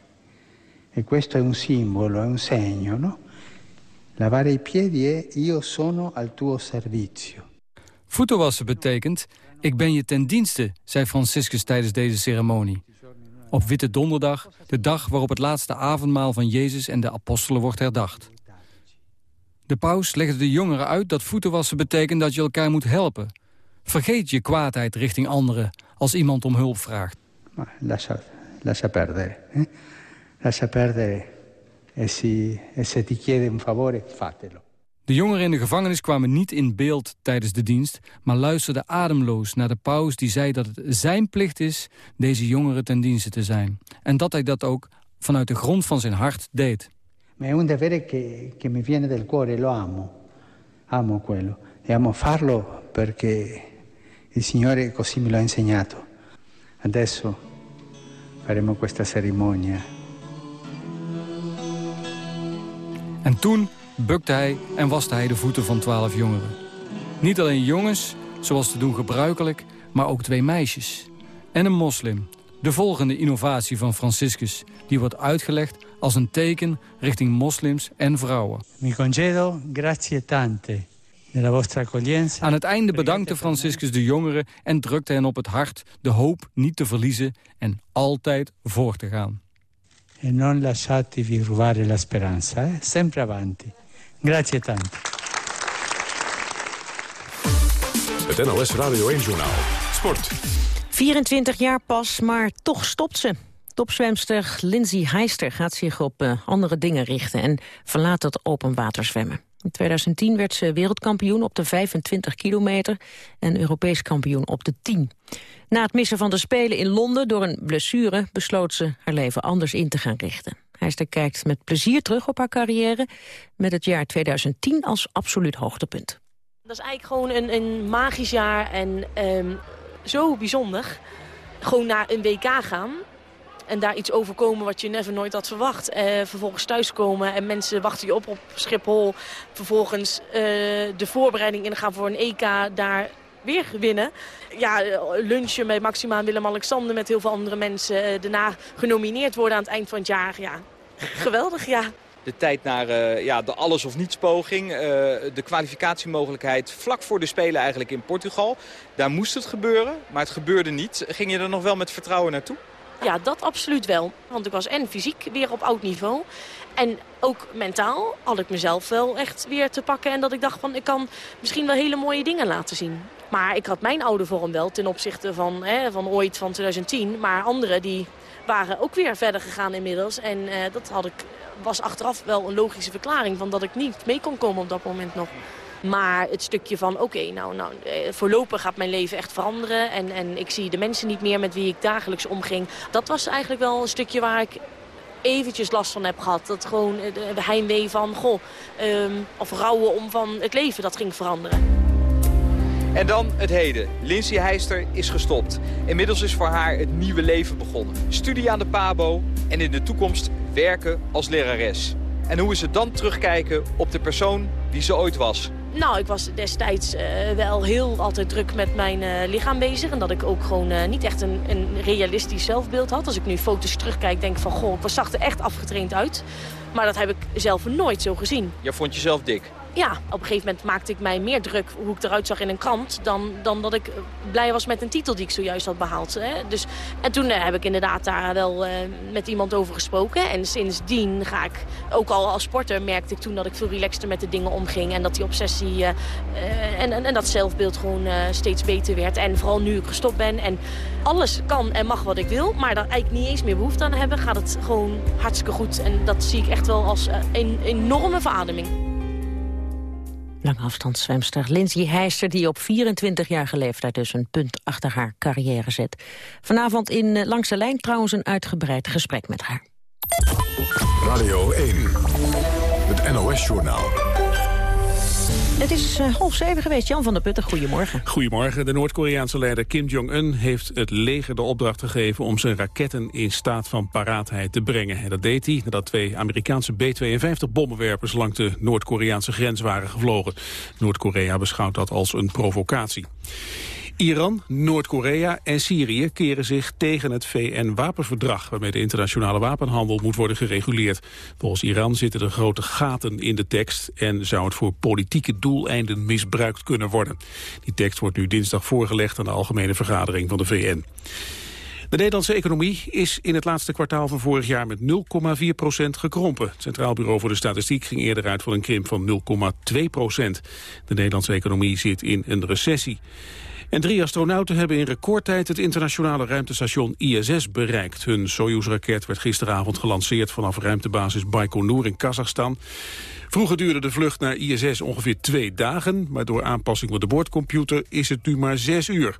E questo è un simbolo, è un segno, no? Lavare i piedi è io sono al tuo servizio. Voeten wassen betekent, ik ben je ten dienste, zei Franciscus tijdens deze ceremonie. Op Witte Donderdag, de dag waarop het laatste avondmaal van Jezus en de apostelen wordt herdacht. De paus legde de jongeren uit dat voeten wassen betekent dat je elkaar moet helpen. Vergeet je kwaadheid richting anderen als iemand om hulp vraagt. Lascia, lascia perdere. Eh? Lascia perdere. E, si, e se ti chiede un favore, fatelo. De jongeren in de gevangenis kwamen niet in beeld tijdens de dienst... maar luisterden ademloos naar de paus die zei dat het zijn plicht is... deze jongeren ten dienste te zijn. En dat hij dat ook vanuit de grond van zijn hart deed. Ma è un dovere che, che mi viene del cuore, lo amo. Amo quello. E amo farlo perché il Signore così me lo ha insegnato. Adesso faremo questa cerimonia. En toen bukte hij en waste hij de voeten van twaalf jongeren. Niet alleen jongens, zoals te doen gebruikelijk, maar ook twee meisjes. En een moslim, de volgende innovatie van Franciscus... die wordt uitgelegd als een teken richting moslims en vrouwen. Mi congedo, grazie tante. Aan het einde bedankte Franciscus de jongeren en drukte hen op het hart de hoop niet te verliezen en altijd voor te gaan. E non lasciatevi rubare la speranza, eh? sempre avanti. Grazie tante. Het NLS Radio 1-journaal. Sport. 24 jaar pas, maar toch stopt ze. Topzwemster Lindsay Heister gaat zich op uh, andere dingen richten... en verlaat het open water zwemmen. In 2010 werd ze wereldkampioen op de 25 kilometer... en Europees kampioen op de 10. Na het missen van de Spelen in Londen door een blessure... besloot ze haar leven anders in te gaan richten. Heister kijkt met plezier terug op haar carrière... met het jaar 2010 als absoluut hoogtepunt. Dat is eigenlijk gewoon een, een magisch jaar en um, zo bijzonder. Gewoon naar een WK gaan en daar iets overkomen wat je never nooit had verwacht. Uh, vervolgens thuiskomen en mensen wachten je op op Schiphol. Vervolgens uh, de voorbereiding ingaan voor een EK daar weer winnen. Ja, lunchen met Maxima en Willem-Alexander met heel veel andere mensen. Daarna genomineerd worden aan het eind van het jaar. Ja, geweldig, ja. De tijd naar ja, de alles of niets poging. De kwalificatiemogelijkheid vlak voor de Spelen eigenlijk in Portugal. Daar moest het gebeuren, maar het gebeurde niet. Ging je er nog wel met vertrouwen naartoe? Ja, dat absoluut wel. Want ik was en fysiek weer op oud niveau. En ook mentaal had ik mezelf wel echt weer te pakken. En dat ik dacht van ik kan misschien wel hele mooie dingen laten zien. Maar ik had mijn oude vorm wel ten opzichte van, hè, van ooit van 2010. Maar anderen die waren ook weer verder gegaan inmiddels. En uh, dat had ik, was achteraf wel een logische verklaring van dat ik niet mee kon komen op dat moment nog. Maar het stukje van, oké, nou, nou, voorlopig gaat mijn leven echt veranderen. En, en ik zie de mensen niet meer met wie ik dagelijks omging. Dat was eigenlijk wel een stukje waar ik eventjes last van heb gehad. Dat gewoon de heimwee van, goh, um, of rouwen om van het leven, dat ging veranderen. En dan het heden. Lindsay Heister is gestopt. Inmiddels is voor haar het nieuwe leven begonnen. Studie aan de PABO en in de toekomst werken als lerares. En hoe is het dan terugkijken op de persoon die ze ooit was? Nou, ik was destijds uh, wel heel altijd druk met mijn uh, lichaam bezig. En dat ik ook gewoon uh, niet echt een, een, realistisch zelfbeeld had. Als ik nu foto's terugkijk, denk ik van, goh, ik zag er echt afgetraind uit. Maar dat heb ik zelf nooit zo gezien. Je vond jezelf dik? Ja, op een gegeven moment maakte ik mij meer druk hoe ik eruit zag in een krant... dan, dan dat ik blij was met een titel die ik zojuist had behaald. Hè. Dus, en toen heb ik inderdaad daar wel met iemand over gesproken. En sindsdien ga ik, ook al als sporter, merkte ik toen dat ik veel relaxter met de dingen omging. En dat die obsessie en, en, en, dat zelfbeeld gewoon steeds beter werd. En vooral nu ik gestopt ben en alles kan en mag wat ik wil... maar daar eigenlijk niet eens meer behoefte aan hebben... gaat het gewoon hartstikke goed. En dat zie ik echt wel als een enorme verademing. Langafstandszwemster Lindsay Heister die op 24-jarige leeftijd dus een punt achter haar carrière zet. Vanavond in uh, Langs de Lijn trouwens een uitgebreid gesprek met haar. Radio 1, het NOS-journaal. Het is uh, half zeven geweest. Jan van der Putten, goedemorgen. Goedemorgen. De Noord-Koreaanse leider Kim Jong-un heeft het leger de opdracht gegeven... om zijn raketten in staat van paraatheid te brengen. En dat deed hij nadat twee Amerikaanse B-52-bommenwerpers... langs de Noord-Koreaanse grens waren gevlogen. Noord-Korea beschouwt dat als een provocatie. Iran, Noord-Korea en Syrië keren zich tegen het VN-wapenverdrag... waarmee de internationale wapenhandel moet worden gereguleerd. Volgens Iran zitten er grote gaten in de tekst... en zou het voor politieke doeleinden misbruikt kunnen worden. Die tekst wordt nu dinsdag voorgelegd aan de Algemene Vergadering van de VN. De Nederlandse economie is in het laatste kwartaal van vorig jaar met 0,4 procent gekrompen. Het Centraal Bureau voor de Statistiek ging eerder uit van een krimp van 0,2 procent. De Nederlandse economie zit in een recessie. En drie astronauten hebben in recordtijd het internationale ruimtestation ISS bereikt. Hun Soyuz-raket werd gisteravond gelanceerd vanaf ruimtebasis Baikonur in Kazachstan. Vroeger duurde de vlucht naar ISS ongeveer twee dagen, maar door aanpassing van de boordcomputer is het nu maar zes uur.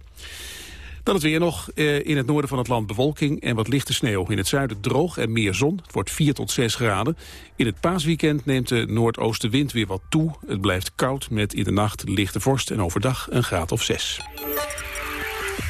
Dan het weer nog. Eh, in het noorden van het land bewolking en wat lichte sneeuw. In het zuiden droog en meer zon. Het wordt 4 tot 6 graden. In het paasweekend neemt de noordoostenwind weer wat toe. Het blijft koud met in de nacht lichte vorst en overdag een graad of 6.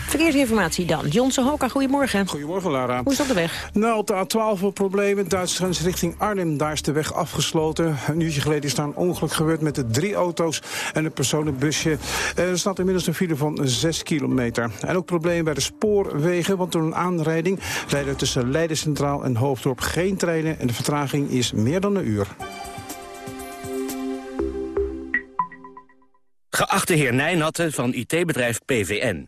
Verkeersinformatie dan. Johnson Hoka, goedemorgen. Goedemorgen, Lara. Hoe is dat de weg? Nou, op de A12 problemen. Duitse grens richting Arnhem. Daar is de weg afgesloten. Een uurtje geleden is daar een ongeluk gebeurd met de drie auto's en een personenbusje. Er staat inmiddels een file van 6 kilometer. En ook problemen bij de spoorwegen, want door een aanrijding rijden tussen Leiden Centraal en Hoofddorp geen treinen. En de vertraging is meer dan een uur. Geachte heer Nijnatten van IT-bedrijf PVN.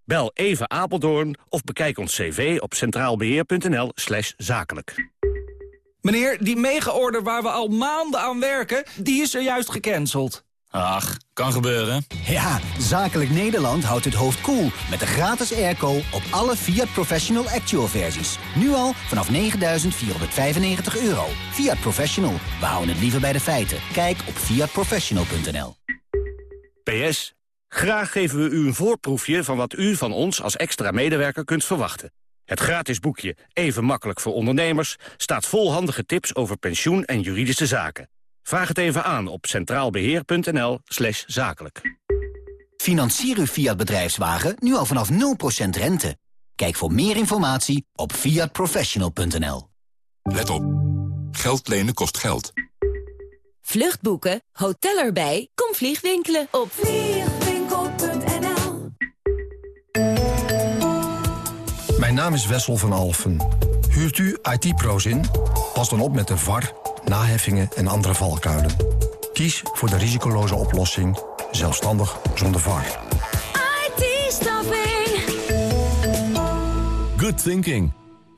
Bel even Apeldoorn of bekijk ons cv op centraalbeheer.nl slash zakelijk. Meneer, die mega-order waar we al maanden aan werken, die is er juist gecanceld. Ach, kan gebeuren. Ja, Zakelijk Nederland houdt het hoofd koel cool met de gratis airco op alle Fiat Professional Actual versies. Nu al vanaf 9.495 euro. Fiat Professional, we houden het liever bij de feiten. Kijk op fiatprofessional.nl. PS, Graag geven we u een voorproefje van wat u van ons als extra medewerker kunt verwachten. Het gratis boekje Even makkelijk voor ondernemers staat vol handige tips over pensioen en juridische zaken. Vraag het even aan op centraalbeheer.nl slash zakelijk. Financier uw Fiat bedrijfswagen nu al vanaf 0% rente. Kijk voor meer informatie op fiatprofessional.nl. Let op. Geld lenen kost geld. Vluchtboeken, hotel erbij, kom vliegwinkelen op Mijn naam is Wessel van Alfen. Huurt u IT-pro's in? Pas dan op met de VAR, naheffingen en andere valkuilen. Kies voor de risicoloze oplossing, zelfstandig zonder VAR. IT-staffing. Good thinking.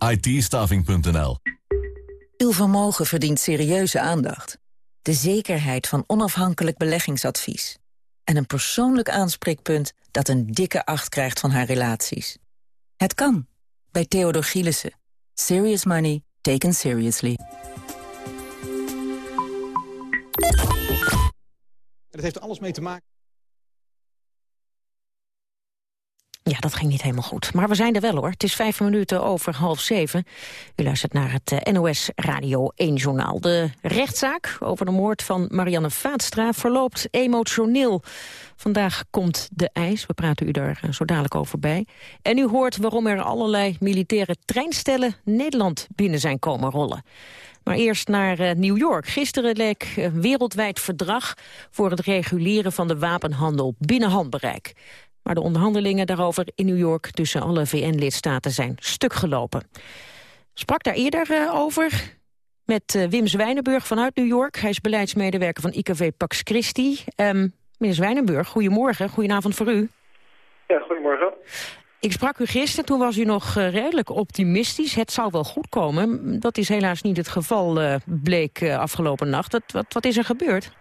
it Uw vermogen verdient serieuze aandacht. De zekerheid van onafhankelijk beleggingsadvies. En een persoonlijk aanspreekpunt dat een dikke acht krijgt van haar relaties. Het kan bij Theodor Gielissen. Serious money taken seriously. Het heeft alles mee te maken. Ja, dat ging niet helemaal goed. Maar we zijn er wel hoor. Het is vijf minuten over half zeven. U luistert naar het eh, NOS Radio 1 Journaal. De rechtszaak over de moord van Marianne Vaatstra verloopt emotioneel. Vandaag komt de ijs. We praten u daar eh, zo dadelijk over bij. En u hoort waarom er allerlei militaire treinstellen Nederland binnen zijn komen rollen. Maar eerst naar uh, New York. Gisteren leek een wereldwijd verdrag voor het reguleren van de wapenhandel binnen handbereik. Maar de onderhandelingen daarover in New York tussen alle VN-lidstaten zijn stuk gelopen. Sprak daar eerder uh, over met uh, Wim Zwijnenburg vanuit New York. Hij is beleidsmedewerker van IKV Pax Christi. Um, meneer Zwijnenburg, goedemorgen. Goedenavond voor u. Ja, goedemorgen. Ik sprak u gisteren, toen was u nog uh, redelijk optimistisch. Het zou wel goed komen. Dat is helaas niet het geval, uh, bleek uh, afgelopen nacht. Wat, wat, wat, is er gebeurd?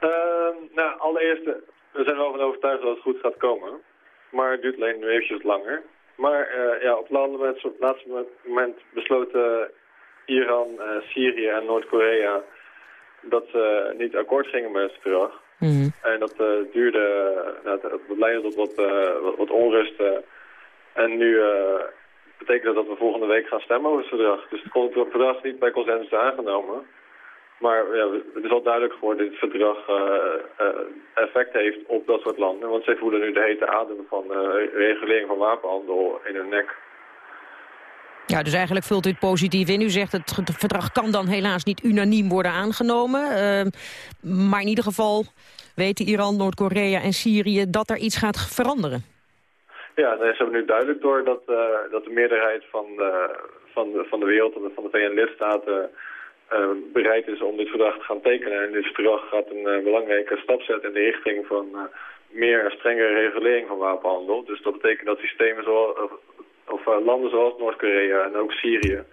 Ehm, nou, allereerst, we zijn wel van overtuigd dat het goed gaat komen. Maar het duurt alleen nu eventjes langer. Maar ja, op het laatste moment besloten Iran, Syrië en Noord-Korea... dat ze niet akkoord gingen met het verdrag. Mm. En dat uh, duurde, nou, dat leidde tot wat, wat, wat, onrust. En nu betekent dat dat we volgende week gaan stemmen over het verdrag. Dus het verdrag is niet bij consensus aangenomen. Maar ja, het is al duidelijk geworden dat het verdrag effect heeft op dat soort landen. Want zij voelen nu de hete adem van regulering van wapenhandel in hun nek. Ja, dus eigenlijk vult u het positief in. U zegt het, het verdrag kan dan helaas niet unaniem worden aangenomen. Uh, maar in ieder geval weten Iran, Noord-Korea en Syrië dat er iets gaat veranderen. Ja, ze hebben nu duidelijk door dat, uh, dat de meerderheid van, uh, van, de, van de wereld, van de VN-lidstaten... Uh, bereid is om dit verdrag te gaan tekenen. En dit verdrag gaat een belangrijke stap zetten in de richting van meer en strengere regulering van wapenhandel. Dus dat betekent dat systemen zoals, of landen zoals Noord-Korea en ook Syrië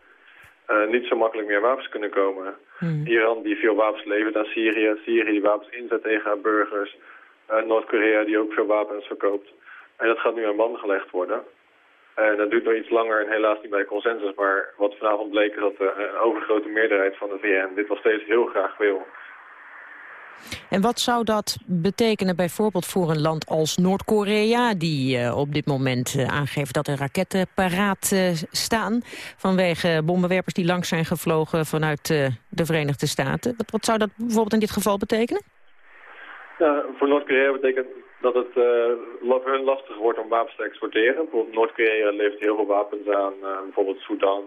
niet zo makkelijk meer wapens kunnen komen. Hmm. Iran die veel wapens levert aan Syrië, Syrië die wapens inzet tegen haar burgers, Noord-Korea die ook veel wapens verkoopt. En dat gaat nu aan banden gelegd worden. En dat duurt nog iets langer en helaas niet bij consensus, maar wat vanavond bleek is dat de een overgrote meerderheid van de VN dit nog steeds heel graag wil. En wat zou dat betekenen bijvoorbeeld voor een land als Noord-Korea... die uh, op dit moment uh, aangeeft dat er raketten paraat uh, staan... vanwege bommenwerpers die langs zijn gevlogen vanuit de Verenigde Staten. Wat, wat, zou dat bijvoorbeeld in dit geval betekenen? Ja, voor Noord-Korea betekent dat het hun lastig wordt om wapens te exporteren. Bijvoorbeeld Noord-Korea levert heel veel wapens aan, bijvoorbeeld Sudan...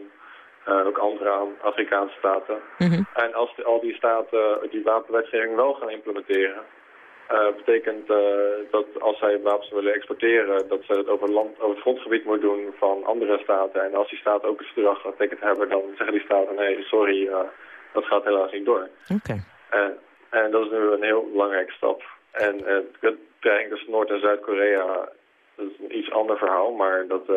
Uh, ook andere Afrikaanse staten. Mm -hmm. En als de, al die staten die wapenwetgeving wel gaan implementeren... Betekent dat als zij wapens willen exporteren... dat ze het over, land, over het grondgebied moeten doen van andere staten. En als die staten ook een verdrag getekend hebben... dan zeggen die staten, nee, sorry, dat gaat helaas niet door. Okay. En, en dat is nu een heel belangrijke stap. En het dreiging tussen Noord- en Zuid-Korea dat is een iets ander verhaal, maar dat uh,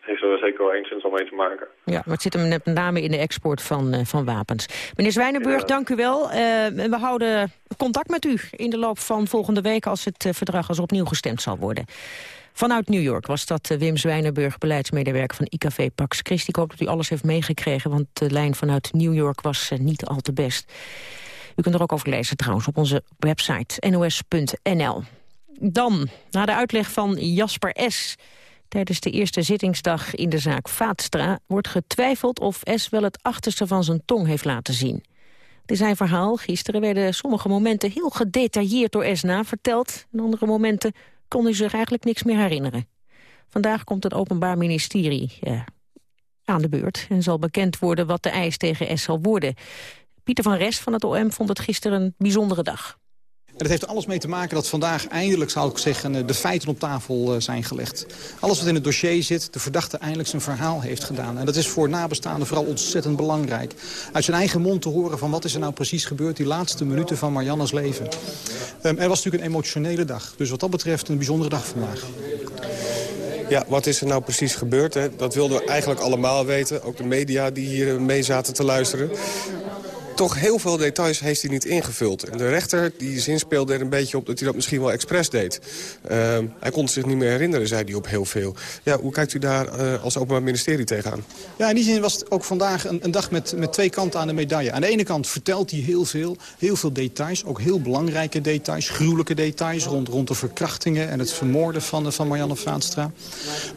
heeft er zeker wel enigszins al mee te maken. Ja, maar het zit hem met name in de export van, uh, van wapens. Meneer Zwijnenburg, ja. dank u wel. Uh, we houden contact met u in de loop van volgende week... als het verdrag als opnieuw gestemd zal worden. Vanuit New York was dat Wim Zwijnenburg, beleidsmedewerker van IKV Pax Christi. Ik hoop dat u alles heeft meegekregen, want de lijn vanuit New York was niet al te best. U kunt er ook over lezen trouwens op onze website nos.nl. Dan, na de uitleg van Jasper S. Tijdens de eerste zittingsdag in de zaak Vaatstra... wordt getwijfeld of S. wel het achterste van zijn tong heeft laten zien. Is zijn verhaal. Gisteren werden sommige momenten heel gedetailleerd door S. na verteld. En andere momenten kon hij zich eigenlijk niks meer herinneren. Vandaag komt het Openbaar Ministerie ja, aan de beurt... en zal bekend worden wat de eis tegen S. zal worden. Pieter van Rest van het OM vond het gisteren een bijzondere dag. En dat heeft alles mee te maken dat vandaag eindelijk, zou ik zeggen, de feiten op tafel zijn gelegd. Alles wat in het dossier zit, de verdachte eindelijk zijn verhaal heeft gedaan. En dat is voor nabestaanden vooral ontzettend belangrijk. Uit zijn eigen mond te horen van wat is er nou precies gebeurd die laatste minuten van Marianne's leven. Um, er was natuurlijk een emotionele dag. Dus wat dat betreft een bijzondere dag vandaag. Ja, wat is er nou precies gebeurd? Hè? Dat wilden we eigenlijk allemaal weten. Ook de media die hier mee zaten te luisteren. Toch heel veel details heeft hij niet ingevuld. En de rechter die zin speelde er een beetje op dat hij dat misschien wel expres deed. Ehm, hij kon zich niet meer herinneren, zei hij op heel veel. Ja, hoe kijkt u daar uh, als Openbaar Ministerie tegenaan? Ja, in die zin was het ook vandaag een, een, dag met, met twee kanten aan de medaille. Aan de ene kant vertelt hij heel veel, heel veel details. Ook heel belangrijke details, gruwelijke details... rond, rond de verkrachtingen en het vermoorden van, van Marianne Vaatstra.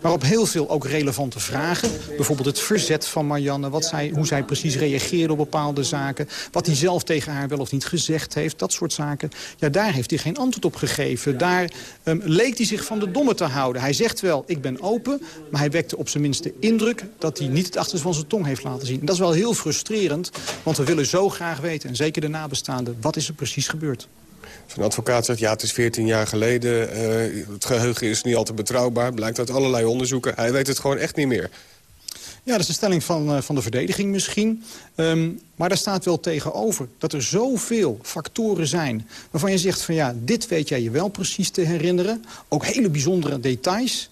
Maar op heel veel ook relevante vragen. Bijvoorbeeld het verzet van Marianne, wat zij, hoe zij precies reageerde op bepaalde zaken. Wat hij zelf tegen haar wel of niet gezegd heeft, dat soort zaken. Ja, daar heeft hij geen antwoord op gegeven. Daar um, leek hij zich van de domme te houden. Hij zegt wel, ik ben open, maar hij wekte op zijn minst de indruk... dat hij niet het achterste van zijn tong heeft laten zien. En dat is wel heel frustrerend, want we willen zo graag weten... en zeker de nabestaanden, wat is er precies gebeurd? Een advocaat zegt, ja, het is 14 jaar geleden. Uh, het geheugen is niet altijd betrouwbaar. Blijkt uit allerlei onderzoeken. Hij weet het gewoon echt niet meer. Ja, dat is de stelling van, uh, van de verdediging misschien. Um, maar daar staat wel tegenover dat er zoveel factoren zijn... waarvan je zegt van ja, dit weet jij je wel precies te herinneren. Ook hele bijzondere details.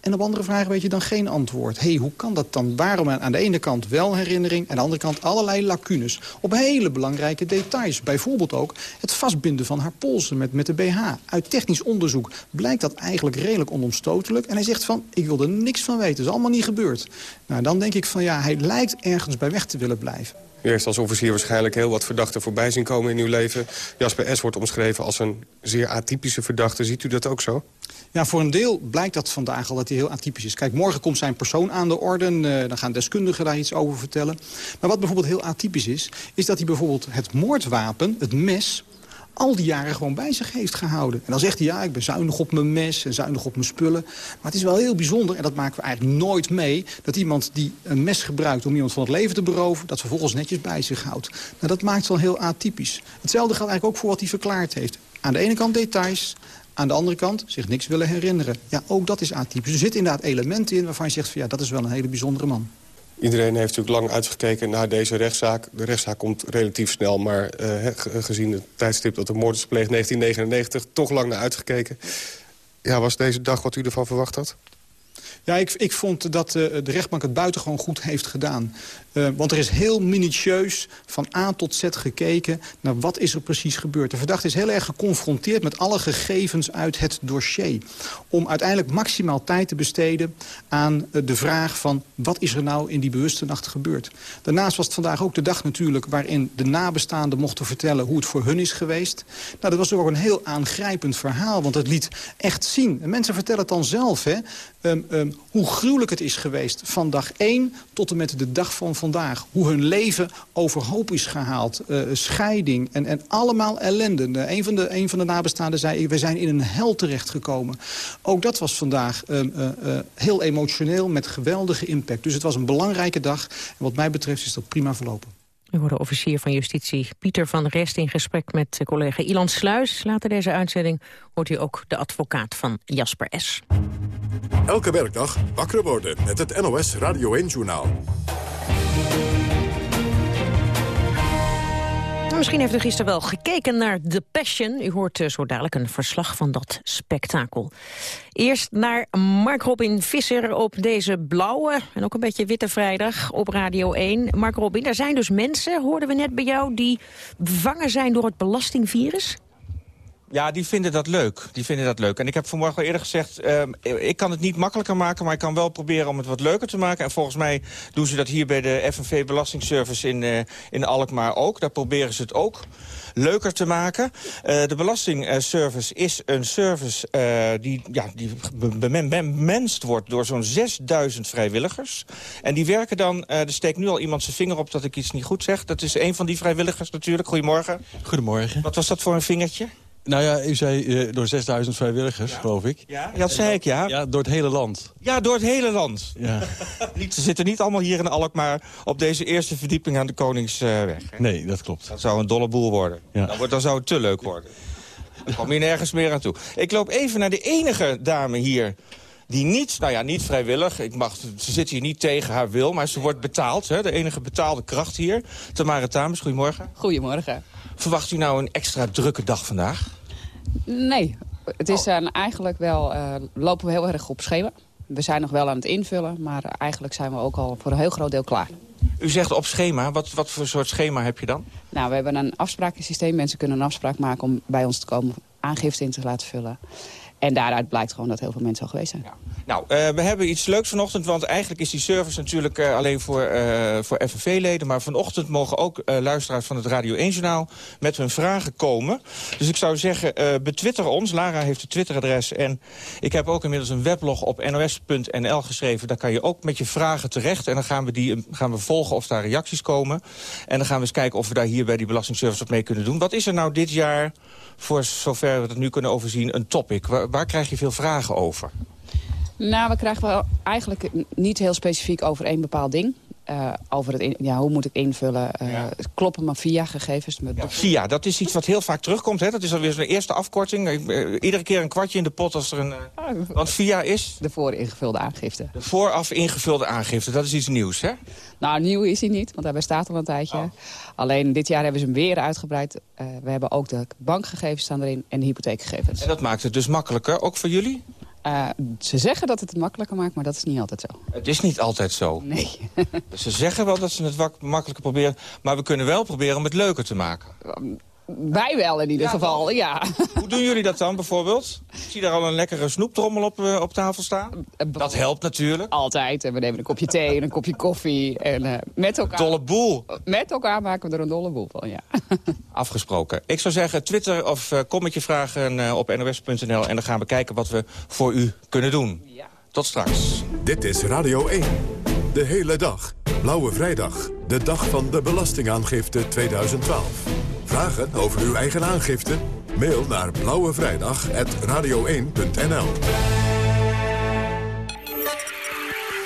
En op andere vragen weet je dan geen antwoord. hey, hoe kan dat dan? Waarom aan de ene kant wel herinnering... en aan de andere kant allerlei lacunes op hele belangrijke details. Bijvoorbeeld ook het vastbinden van haar polsen met, met de BH. Uit technisch onderzoek blijkt dat eigenlijk redelijk onomstotelijk. En hij zegt van, ik wil er niks van weten. Dat is allemaal niet gebeurd. Nou, dan denk ik van, ja, hij lijkt ergens bij weg te willen blijven. U als officier waarschijnlijk heel wat verdachten voorbij zien komen in uw leven. Jasper S. wordt omschreven als een zeer atypische verdachte. Ziet u dat ook zo? Ja, voor een deel blijkt dat vandaag al dat hij heel atypisch is. Kijk, morgen komt zijn persoon aan de orde. Uh, dan gaan deskundigen daar iets over vertellen. Maar wat bijvoorbeeld heel atypisch is... is dat hij bijvoorbeeld het moordwapen, het mes al die jaren gewoon bij zich heeft gehouden. En dan zegt hij, ja, ik ben zuinig op mijn mes en zuinig op mijn spullen. Maar het is wel heel bijzonder, en dat maken we eigenlijk nooit mee... dat iemand die een mes gebruikt om iemand van het leven te beroven... dat vervolgens netjes bij zich houdt. Nou, dat maakt het wel heel atypisch. Hetzelfde geldt eigenlijk ook voor wat hij verklaard heeft. Aan de ene kant details, aan de andere kant zich niks willen herinneren. Ja, ook dat is atypisch. Er zitten inderdaad elementen in waarvan je zegt... Van, ja, dat is wel een hele bijzondere man. Iedereen heeft natuurlijk lang uitgekeken naar deze rechtszaak. De rechtszaak komt relatief snel, maar uh, gezien het tijdstip dat de moord is gepleegd 1999... toch lang naar uitgekeken. Ja, was deze dag wat u ervan verwacht had? Ja, ik, ik vond dat uh, de rechtbank het buitengewoon goed heeft gedaan. Uh, want er is heel minutieus van A tot Z gekeken naar wat is er precies gebeurd. De verdachte is heel erg geconfronteerd met alle gegevens uit het dossier. Om uiteindelijk maximaal tijd te besteden aan uh, de vraag van wat is er nou in die bewuste nacht gebeurd. Daarnaast was het vandaag ook de dag natuurlijk waarin de nabestaanden mochten vertellen hoe het voor hun is geweest. Nou, dat was ook een heel aangrijpend verhaal, want het liet echt zien. En mensen vertellen het dan zelf, hè. Um, um, hoe gruwelijk het is geweest van dag 1 tot en met de dag van vandaag. Hoe hun leven overhoop is gehaald. Uh, scheiding en, en allemaal ellende. Uh, een, van de, een van de nabestaanden zei, we zijn in een hel terechtgekomen. Ook dat was vandaag uh, heel emotioneel met geweldige impact. Dus het was een belangrijke dag. En wat mij betreft is dat prima verlopen. U hoorde officier van Justitie Pieter van Rest in gesprek met collega Ilan Sluis. Later deze uitzending hoort u ook de advocaat van Jasper S. Elke werkdag wakker worden met het NOS Radio 1-journaal. Misschien heeft u gisteren wel gekeken naar The Passion. U hoort eh, zo dadelijk een verslag van dat spektakel. Eerst naar Mark Robin Visser op deze blauwe en ook een beetje witte vrijdag op Radio 1. Mark Robin, er zijn dus mensen, hoorden we net bij jou, die bevangen zijn door het belastingvirus? Ja, die vinden dat leuk. Die vinden dat leuk. En ik heb vanmorgen al eerder gezegd... Uh, ik kan het niet makkelijker maken, maar ik kan wel proberen om het wat leuker te maken. En volgens mij doen ze dat hier bij de FNV Belastingservice in, uh, in Alkmaar ook. Daar proberen ze het ook leuker te maken. Uh, de Belastingservice is een service uh, die, ja, die bemenst wordt door zo'n 6000 vrijwilligers. En die werken dan, uh, er steekt nu al iemand zijn vinger op dat ik iets niet goed zeg. Dat is een van die vrijwilligers natuurlijk. Goedemorgen. Goedemorgen. Wat was dat voor een vingertje? Nou ja, u zei uh, door 6000 vrijwilligers, ja. geloof ik. Ja, dat zei ik, ja. Ja, door het hele land. Ja, door het hele land. Ja. niet, ze zitten niet allemaal hier in Alkmaar op deze eerste verdieping aan de Koningsweg. Uh, nee, dat klopt. Dat zou een dolle boel worden. Ja. Dan, wordt, dan zou het te leuk worden. Dan kom je nergens meer aan toe. Ik loop even naar de enige dame hier die niet, nou ja, niet vrijwillig, ik mag, ze zit hier niet tegen haar wil, maar ze wordt betaald. Hè, de enige betaalde kracht hier. Tamara Tames, goedemorgen. Goedemorgen. Verwacht u nou een extra drukke dag vandaag? Nee, het is uh, eigenlijk wel, uh, lopen we heel erg op schema. We zijn nog wel aan het invullen, maar eigenlijk zijn we ook al voor een heel groot deel klaar. U zegt op schema. Wat, wat voor soort schema heb je dan? Nou, we hebben een afsprakensysteem. Mensen kunnen een afspraak maken om bij ons te komen aangifte in te laten vullen. En daaruit blijkt gewoon dat heel veel mensen al geweest zijn. Nou, uh, we hebben iets leuks vanochtend, want eigenlijk is die service natuurlijk uh, alleen voor, uh, voor FNV-leden. Maar vanochtend mogen ook luisteraars van het Radio 1-journaal met hun vragen komen. Dus ik zou zeggen, betwitter ons. Lara heeft het Twitteradres en ik heb ook inmiddels een weblog op nos.nl geschreven. Daar kan je ook met je vragen terecht en dan gaan we, die, gaan we volgen of daar reacties komen. En dan gaan we eens kijken of we daar hier bij die Belastingservice wat mee kunnen doen. Wat is er nou dit jaar, voor zover we het nu kunnen overzien, een topic? Waar, krijg je veel vragen over? Nou, we krijgen wel eigenlijk niet heel specifiek over één bepaald ding. Uh, over het in, ja, hoe moet ik invullen? Uh, ja. Kloppen mijn VIA-gegevens? Ja, VIA, dat is iets wat heel vaak terugkomt. Hè? Dat is alweer zo'n eerste afkorting. Uh, iedere keer een kwartje in de pot als er een... want VIA is... De vooringevulde aangifte. De vooraf ingevulde aangifte, dat is iets nieuws, hè? Nou, nieuw is hij niet, want hij bestaat al een tijdje. Oh. Alleen dit jaar hebben ze hem weer uitgebreid. we hebben ook de bankgegevens staan erin en de hypotheekgegevens. En dat maakt het dus makkelijker, ook voor jullie? Uh, ze zeggen dat het het makkelijker maakt, maar dat is niet altijd zo. Het is niet altijd zo? Nee. ze zeggen wel dat ze het makkelijker proberen, maar we kunnen wel proberen om het leuker te maken. Wij wel in ieder ja, geval, ja. Hoe doen jullie dat dan bijvoorbeeld? Ik zie daar al een lekkere snoeptrommel op, uh, op tafel staan. Dat helpt natuurlijk. Altijd. En we nemen een kopje thee en een kopje koffie. En uh, met elkaar... Dolle boel. Met elkaar maken we er een dolle boel van, ja. Afgesproken. Ik zou zeggen, Twitter of uh, kom met je vragen op nos.nl... en dan gaan we kijken wat we voor u kunnen doen. Ja. Tot straks. Dit is Radio 1. De hele dag. Blauwe Vrijdag. De dag van de Belastingaangifte 2012. Vragen over uw eigen aangifte? Mail naar blauwevrijdag.radio1.nl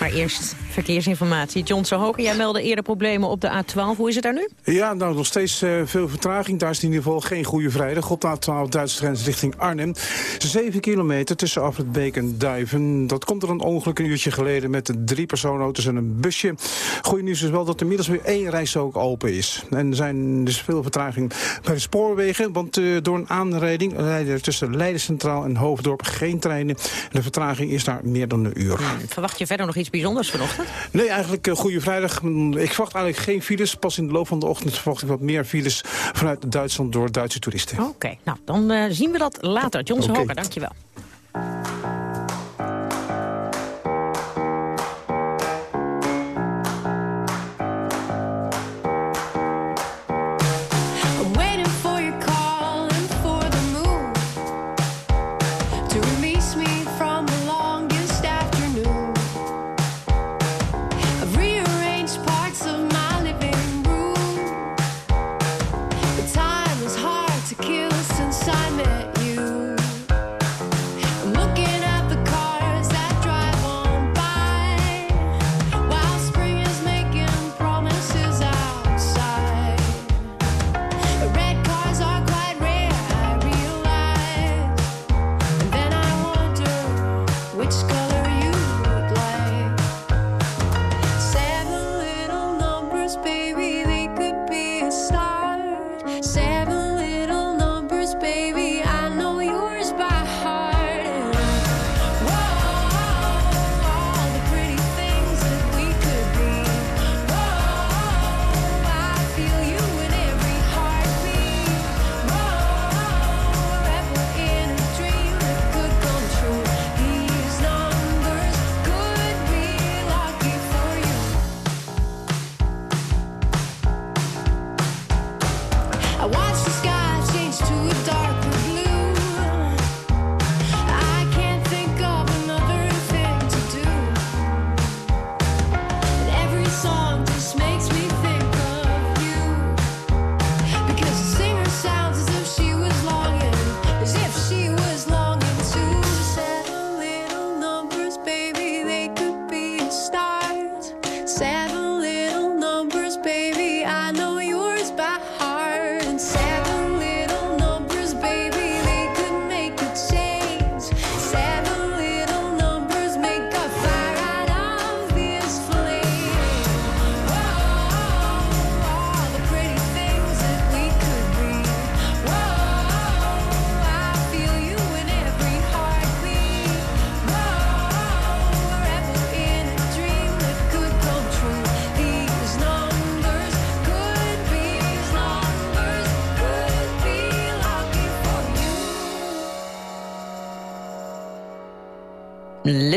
Maar eerst verkeersinformatie. John Sohoken, jij meldde eerder problemen op de A12. Hoe is het daar nu? Ja, nou nog steeds uh, veel vertraging. Daar is in ieder geval geen goede vrijdag. Op de A12 Duitse grens richting Arnhem. 7 kilometer tussen Afritbeek en Duiven. Dat komt er een ongeluk een uurtje geleden met drie personenauto's en een busje. Goede nieuws is wel dat inmiddels weer één reis ook open is. En er zijn dus veel vertraging bij de spoorwegen. Want uh, door een aanrijding rijden er tussen Leiden Centraal en Hoofddorp geen treinen. En de vertraging is daar meer dan een uur. Hmm, verwacht je verder nog iets bijzonders vanochtend? Nee, eigenlijk uh, Goede Vrijdag. Ik verwacht eigenlijk geen files. Pas in de loop van de ochtend verwacht ik wat meer files vanuit Duitsland door Duitse toeristen. Oké, okay, nou dan uh, zien we dat later. John okay. Hoker, dankjewel.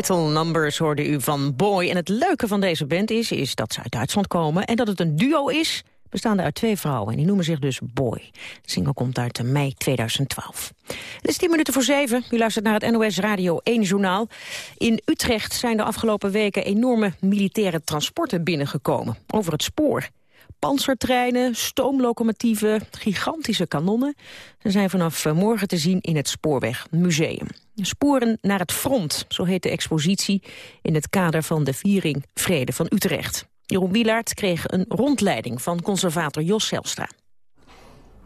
Little Numbers hoorde u van Boy. En het leuke van deze band is, is dat ze uit Duitsland komen... en dat het een duo is bestaande uit twee vrouwen. En die noemen zich dus Boy. De single komt uit mei 2012. Het is tien minuten voor zeven. U luistert naar het NOS Radio 1 Journaal. In Utrecht zijn de afgelopen weken enorme militaire transporten binnengekomen. Over het spoor. Panzertreinen, stoomlocomotieven, gigantische kanonnen. Ze zijn vanaf morgen te zien in het Spoorwegmuseum. Sporen naar het front, zo heet de expositie... in het kader van de viering Vrede van Utrecht. Jeroen Wielaert kreeg een rondleiding van conservator Jos Zelstra.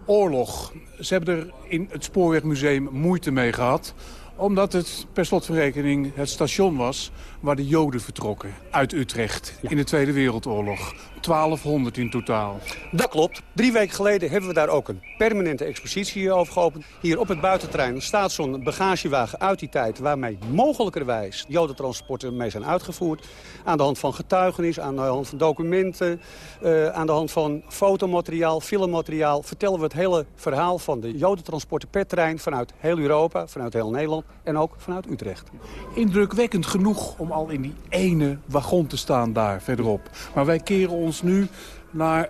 Oorlog. Ze hebben er in het Spoorwegmuseum moeite mee gehad omdat het per slotverrekening het station was waar de Joden vertrokken uit Utrecht in de Tweede Wereldoorlog. 1200 in totaal. Dat klopt. Drie weken geleden hebben we daar ook een permanente expositie over geopend. Hier op het buitenterrein staat zo'n bagagewagen uit die tijd... waarmee mogelijkerwijs jodentransporten mee zijn uitgevoerd. Aan de hand van getuigenis, aan de hand van documenten... Uh, aan de hand van fotomateriaal, filmmateriaal... vertellen we het hele verhaal van de jodentransporten per trein... vanuit heel Europa, vanuit heel Nederland en ook vanuit Utrecht. Indrukwekkend genoeg om al in die ene wagon te staan daar verderop. Maar wij keren ons nu naar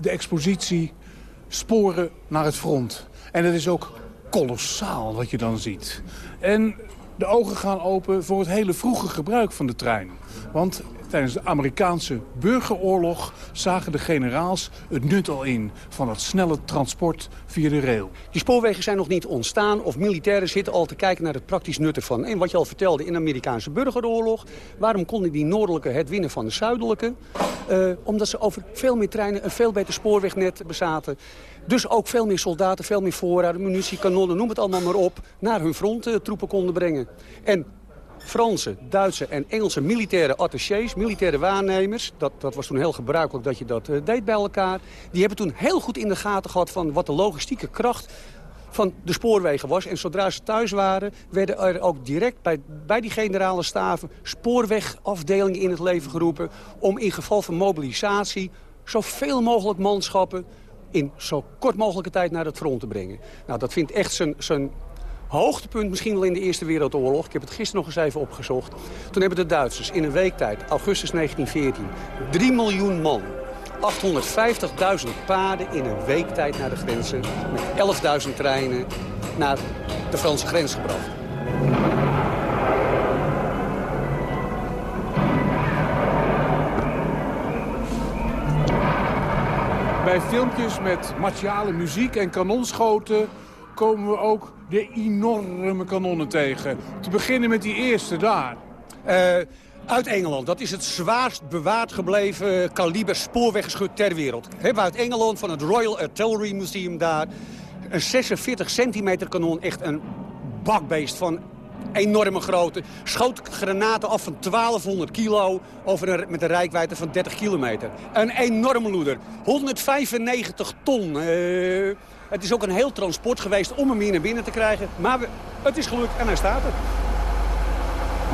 de expositie Sporen naar het front. En het is ook kolossaal wat je dan ziet. En de ogen gaan open voor het hele vroege gebruik van de trein. Want Tijdens de Amerikaanse burgeroorlog zagen de generaals het nut al in van het snelle transport via de rail. Die spoorwegen zijn nog niet ontstaan of militairen zitten al te kijken naar het praktisch nut ervan. En wat je al vertelde in de Amerikaanse burgeroorlog, waarom konden die noordelijke het winnen van de zuidelijke? Uh, omdat ze over veel meer treinen een veel beter spoorwegnet bezaten. Dus ook veel meer soldaten, veel meer voorraden, munitie, kanonnen, noem het allemaal maar op, naar hun fronttroepen konden brengen. En Franse, Duitse en Engelse militaire attachés, militaire waarnemers... dat, dat was toen heel gebruikelijk dat je dat uh, deed bij elkaar... die hebben toen heel goed in de gaten gehad van wat de logistieke kracht van de spoorwegen was. En zodra ze thuis waren, werden er ook direct bij, bij die generale staven... spoorwegafdelingen in het leven geroepen... om in geval van mobilisatie zoveel mogelijk manschappen in zo kort mogelijke tijd naar het front te brengen. Nou, dat vindt echt zijn hoogtepunt misschien wel in de Eerste Wereldoorlog. Ik heb het gisteren nog eens even opgezocht. Toen hebben de Duitsers in een week tijd, augustus 1914, 3 miljoen man 850.000 paarden in een week tijd naar de grenzen... met 11.000 treinen naar de Franse grens gebracht. Bij filmpjes met martiale muziek en kanonschoten komen we ook de enorme kanonnen tegen. Te beginnen met die eerste daar. Uh, uit Engeland. Dat is het zwaarst bewaard gebleven kaliber spoorweggeschut ter wereld. Hebben we uit Engeland van het Royal Artillery Museum daar. Een 46 centimeter kanon. Echt een bakbeest van enorme grootte. Schoot granaten af van 1200 kilo over een, met een rijkwijde van 30 kilometer. Een enorme loeder. 195 ton. Uh, het is ook een heel transport geweest om hem hier naar binnen te krijgen. Maar het is gelukt en hij staat er.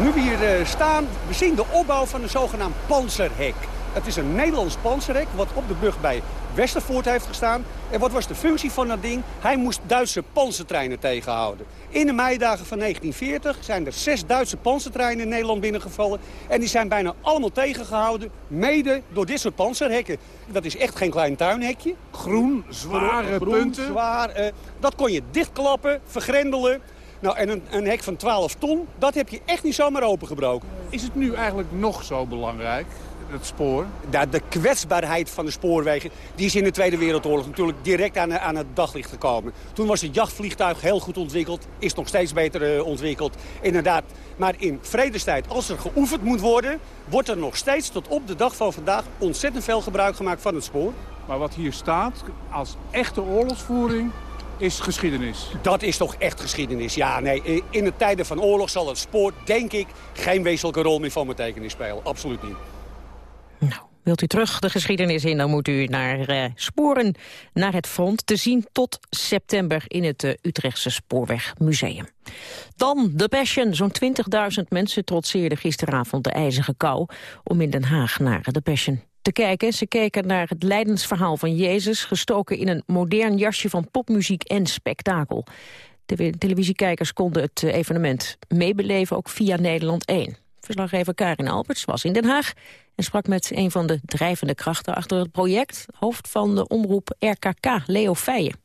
Nu we hier eh, staan, we zien de opbouw van een zogenaamd panzerhek. Het is een Nederlands panzerhek wat op de brug bij Westervoort heeft gestaan. En wat was de functie van dat ding? Hij moest Duitse panzertreinen tegenhouden. In de meidagen van 1940 zijn er zes Duitse panzertreinen in Nederland binnengevallen. En die zijn bijna allemaal tegengehouden, mede door dit soort panzerhekken. Dat is echt geen klein tuinhekje. Groen, zware Groen, punten. Zwaar, uh, dat kon je dichtklappen, vergrendelen. Nou, en een, een, hek van 12 ton, dat heb je echt niet zomaar opengebroken. Is het nu eigenlijk nog zo belangrijk? Het spoor? De, de kwetsbaarheid van de spoorwegen die is in de Tweede Wereldoorlog natuurlijk direct aan, aan het daglicht gekomen. Toen was het jachtvliegtuig heel goed ontwikkeld, is nog steeds beter uh, ontwikkeld. Inderdaad, maar in vredestijd, als er geoefend moet worden... wordt er nog steeds tot op de dag van vandaag ontzettend veel gebruik gemaakt van het spoor. Maar wat hier staat als echte oorlogsvoering is geschiedenis. Dat is toch echt geschiedenis, ja. Nee, in de tijden van oorlog zal het spoor, denk ik, geen wezenlijke rol meer van betekenis spelen. Absoluut niet. Nou, wilt u terug de geschiedenis in, dan moet u naar uh, Sporen naar het front... te zien tot september in het uh, Utrechtse Spoorwegmuseum. Dan de Passion. Zo'n 20.000 mensen trotseerden gisteravond de ijzige kou... om in Den Haag naar de Passion te kijken. Ze keken naar het lijdensverhaal van Jezus... gestoken in een modern jasje van popmuziek en spektakel. De televisiekijkers konden het eh, evenement meebeleven, ook via Nederland 1. Verslaggever Karin Alberts was in Den Haag en sprak met een van de drijvende krachten achter het project, hoofd van de omroep RKK, Leo Feijen.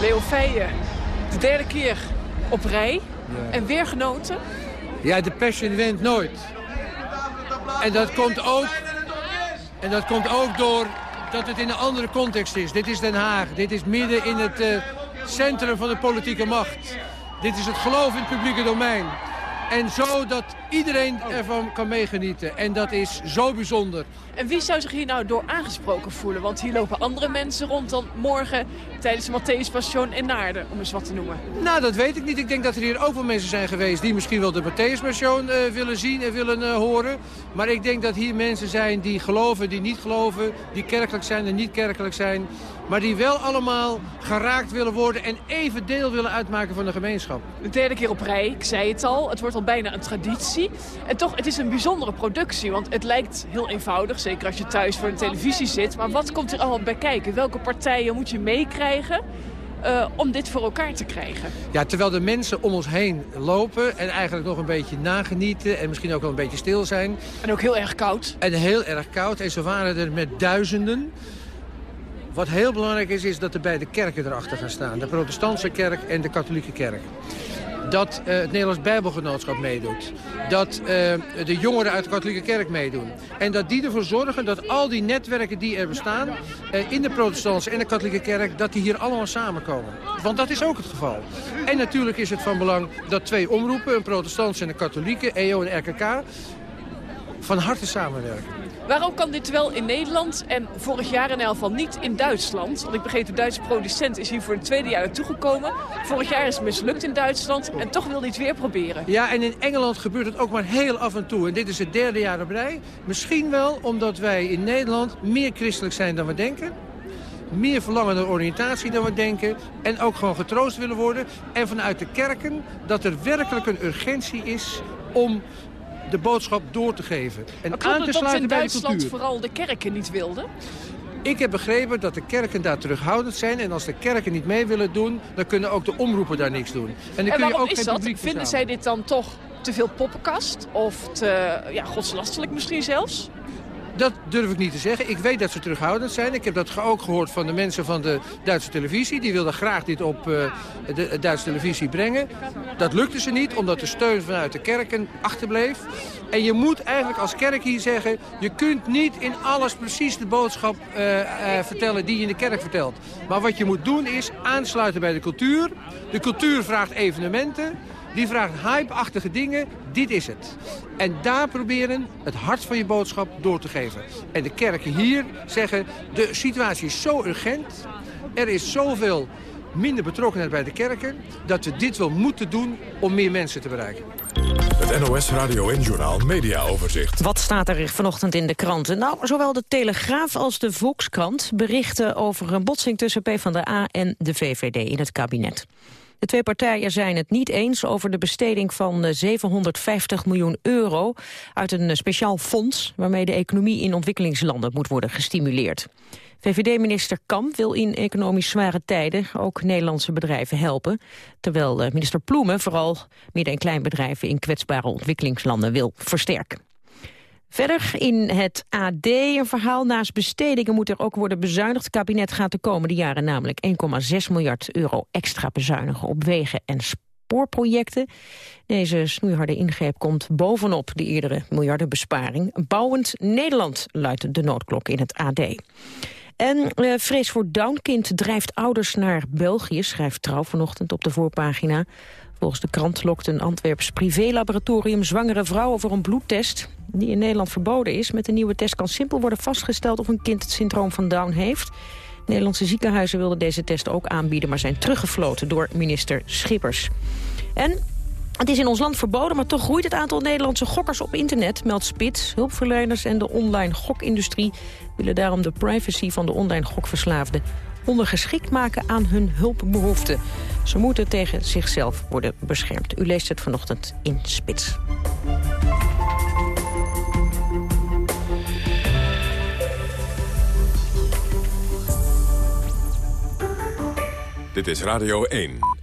Leo Feijen, de derde keer op rij en weer genoten. Ja, de passion wint nooit. En dat komt ook, en dat komt ook door dat het in een andere context is. Dit is Den Haag. Dit is midden in het uh, centrum van de politieke macht. Dit is het geloof in het publieke domein. En zo dat iedereen ervan kan meegenieten. En dat is zo bijzonder. En wie zou zich hier nou door aangesproken voelen? Want hier lopen andere mensen rond dan morgen tijdens de Matthäus Passion in Naarden, om eens wat te noemen. Nou, dat weet ik niet. Ik denk dat er hier ook wel mensen zijn geweest die misschien wel de Matthäus Passion uh, willen zien en willen uh, horen. Maar ik denk dat hier mensen zijn die geloven, die niet geloven, die kerkelijk zijn en niet kerkelijk zijn. Maar die wel allemaal geraakt willen worden en even deel willen uitmaken van de gemeenschap. De derde keer op rij, ik zei het al, het wordt al bijna een traditie. En toch, het is een bijzondere productie, want het lijkt heel eenvoudig. Zeker als je thuis voor de televisie zit. Maar wat komt er allemaal bij kijken? Welke partijen moet je meekrijgen? Uh, om dit voor elkaar te krijgen. Ja, terwijl de mensen om ons heen lopen en eigenlijk nog een beetje nagenieten... en misschien ook wel een beetje stil zijn. En ook heel erg koud. En heel erg koud. En zo waren er met duizenden. Wat heel belangrijk is, is dat er beide kerken erachter gaan staan. De protestantse kerk en de katholieke kerk dat uh, het Nederlands Bijbelgenootschap meedoet. Dat uh, de jongeren uit de katholieke kerk meedoen. En dat die ervoor zorgen dat al die netwerken die er bestaan... Uh, in de protestantse en de katholieke kerk, dat die hier allemaal samenkomen. Want dat is ook het geval. En natuurlijk is het van belang dat twee omroepen, een protestantse en een katholieke, EO en RKK, van harte samenwerken. Waarom kan dit wel in Nederland en vorig jaar in elk geval niet in Duitsland? Want ik begreep, de Duitse producent is hier voor het tweede jaar naartoe gekomen. Vorig jaar is het mislukt in Duitsland en toch wil hij het weer proberen. Ja, en in Engeland gebeurt het ook maar heel af en toe. En dit is het derde jaar op rij. Misschien wel omdat wij in Nederland meer christelijk zijn dan we denken meer verlangende oriëntatie dan we denken. En ook gewoon getroost willen worden. En vanuit de kerken dat er werkelijk een urgentie is om de boodschap door te geven. En maar aan te sluiten bij de cultuur. Duitsland vooral de kerken niet wilden? Ik heb begrepen dat de kerken daar terughoudend zijn. En als de kerken niet mee willen doen, dan kunnen ook de omroepen daar niks doen. En, dan kun je ook is dat? Vinden zij dit dan toch te veel poppenkast? Of te ja, godslastelijk misschien zelfs? Dat durf ik niet te zeggen. Ik weet dat ze terughoudend zijn. Ik heb dat ook gehoord van de mensen van de Duitse televisie. Die wilden graag dit op uh, de Duitse televisie brengen. Dat lukte ze niet, omdat de steun vanuit de kerken achterbleef. En je moet eigenlijk als kerk hier zeggen... je kunt niet in alles precies de boodschap uh, uh, vertellen die je in de kerk vertelt. Maar wat je moet doen is aansluiten bij de cultuur. De cultuur vraagt evenementen. Die vraagt hype-achtige dingen. Dit is het. En daar proberen het hart van je boodschap door te geven. En de kerken hier zeggen, de situatie is zo urgent. Er is zoveel minder betrokkenheid bij de kerken... dat we dit wel moeten doen om meer mensen te bereiken. Het NOS Radio en Journal Media Overzicht. Wat staat er vanochtend in de kranten? Nou, zowel de Telegraaf als de Volkskrant berichten over een botsing tussen PvdA en de VVD in het kabinet. De twee partijen zijn het niet eens over de besteding van 750 eh, miljoen euro uit een eh, speciaal fonds waarmee de economie in ontwikkelingslanden moet worden gestimuleerd. VVD-minister Kamp wil in economisch zware tijden ook Nederlandse bedrijven helpen. Terwijl eh, minister Ploemen vooral midden- en kleinbedrijven in kwetsbare ontwikkelingslanden wil versterken. Verder in het AD een verhaal. Naast bestedingen moet er ook worden bezuinigd. Het kabinet gaat de komende jaren namelijk 1,6 miljard euro extra bezuinigen op wegen en spoorprojecten. Deze snoeiharde ingreep komt bovenop de eerdere miljardenbesparing. Bouwend Nederland luidt de noodklok in het AD. En uh, vrees voor Downkind drijft ouders naar België, schrijft Trouw vanochtend op de voorpagina. Volgens de krant lokt een Antwerps privélaboratorium zwangere vrouwen voor een bloedtest die in Nederland verboden is. Met de nieuwe test kan simpel worden vastgesteld of een kind het syndroom van Down heeft. Nederlandse ziekenhuizen wilden deze test ook aanbieden... maar zijn teruggefloten door minister Schippers. En het is in ons land verboden, maar toch groeit het aantal Nederlandse gokkers op internet, meldt Spits. Hulpverleners en de online gokindustrie willen daarom de privacy van de online gokverslaafden ondergeschikt maken aan hun hulpbehoeften. Ze moeten tegen zichzelf worden beschermd. U leest het vanochtend in Spits. Dit is Radio 1.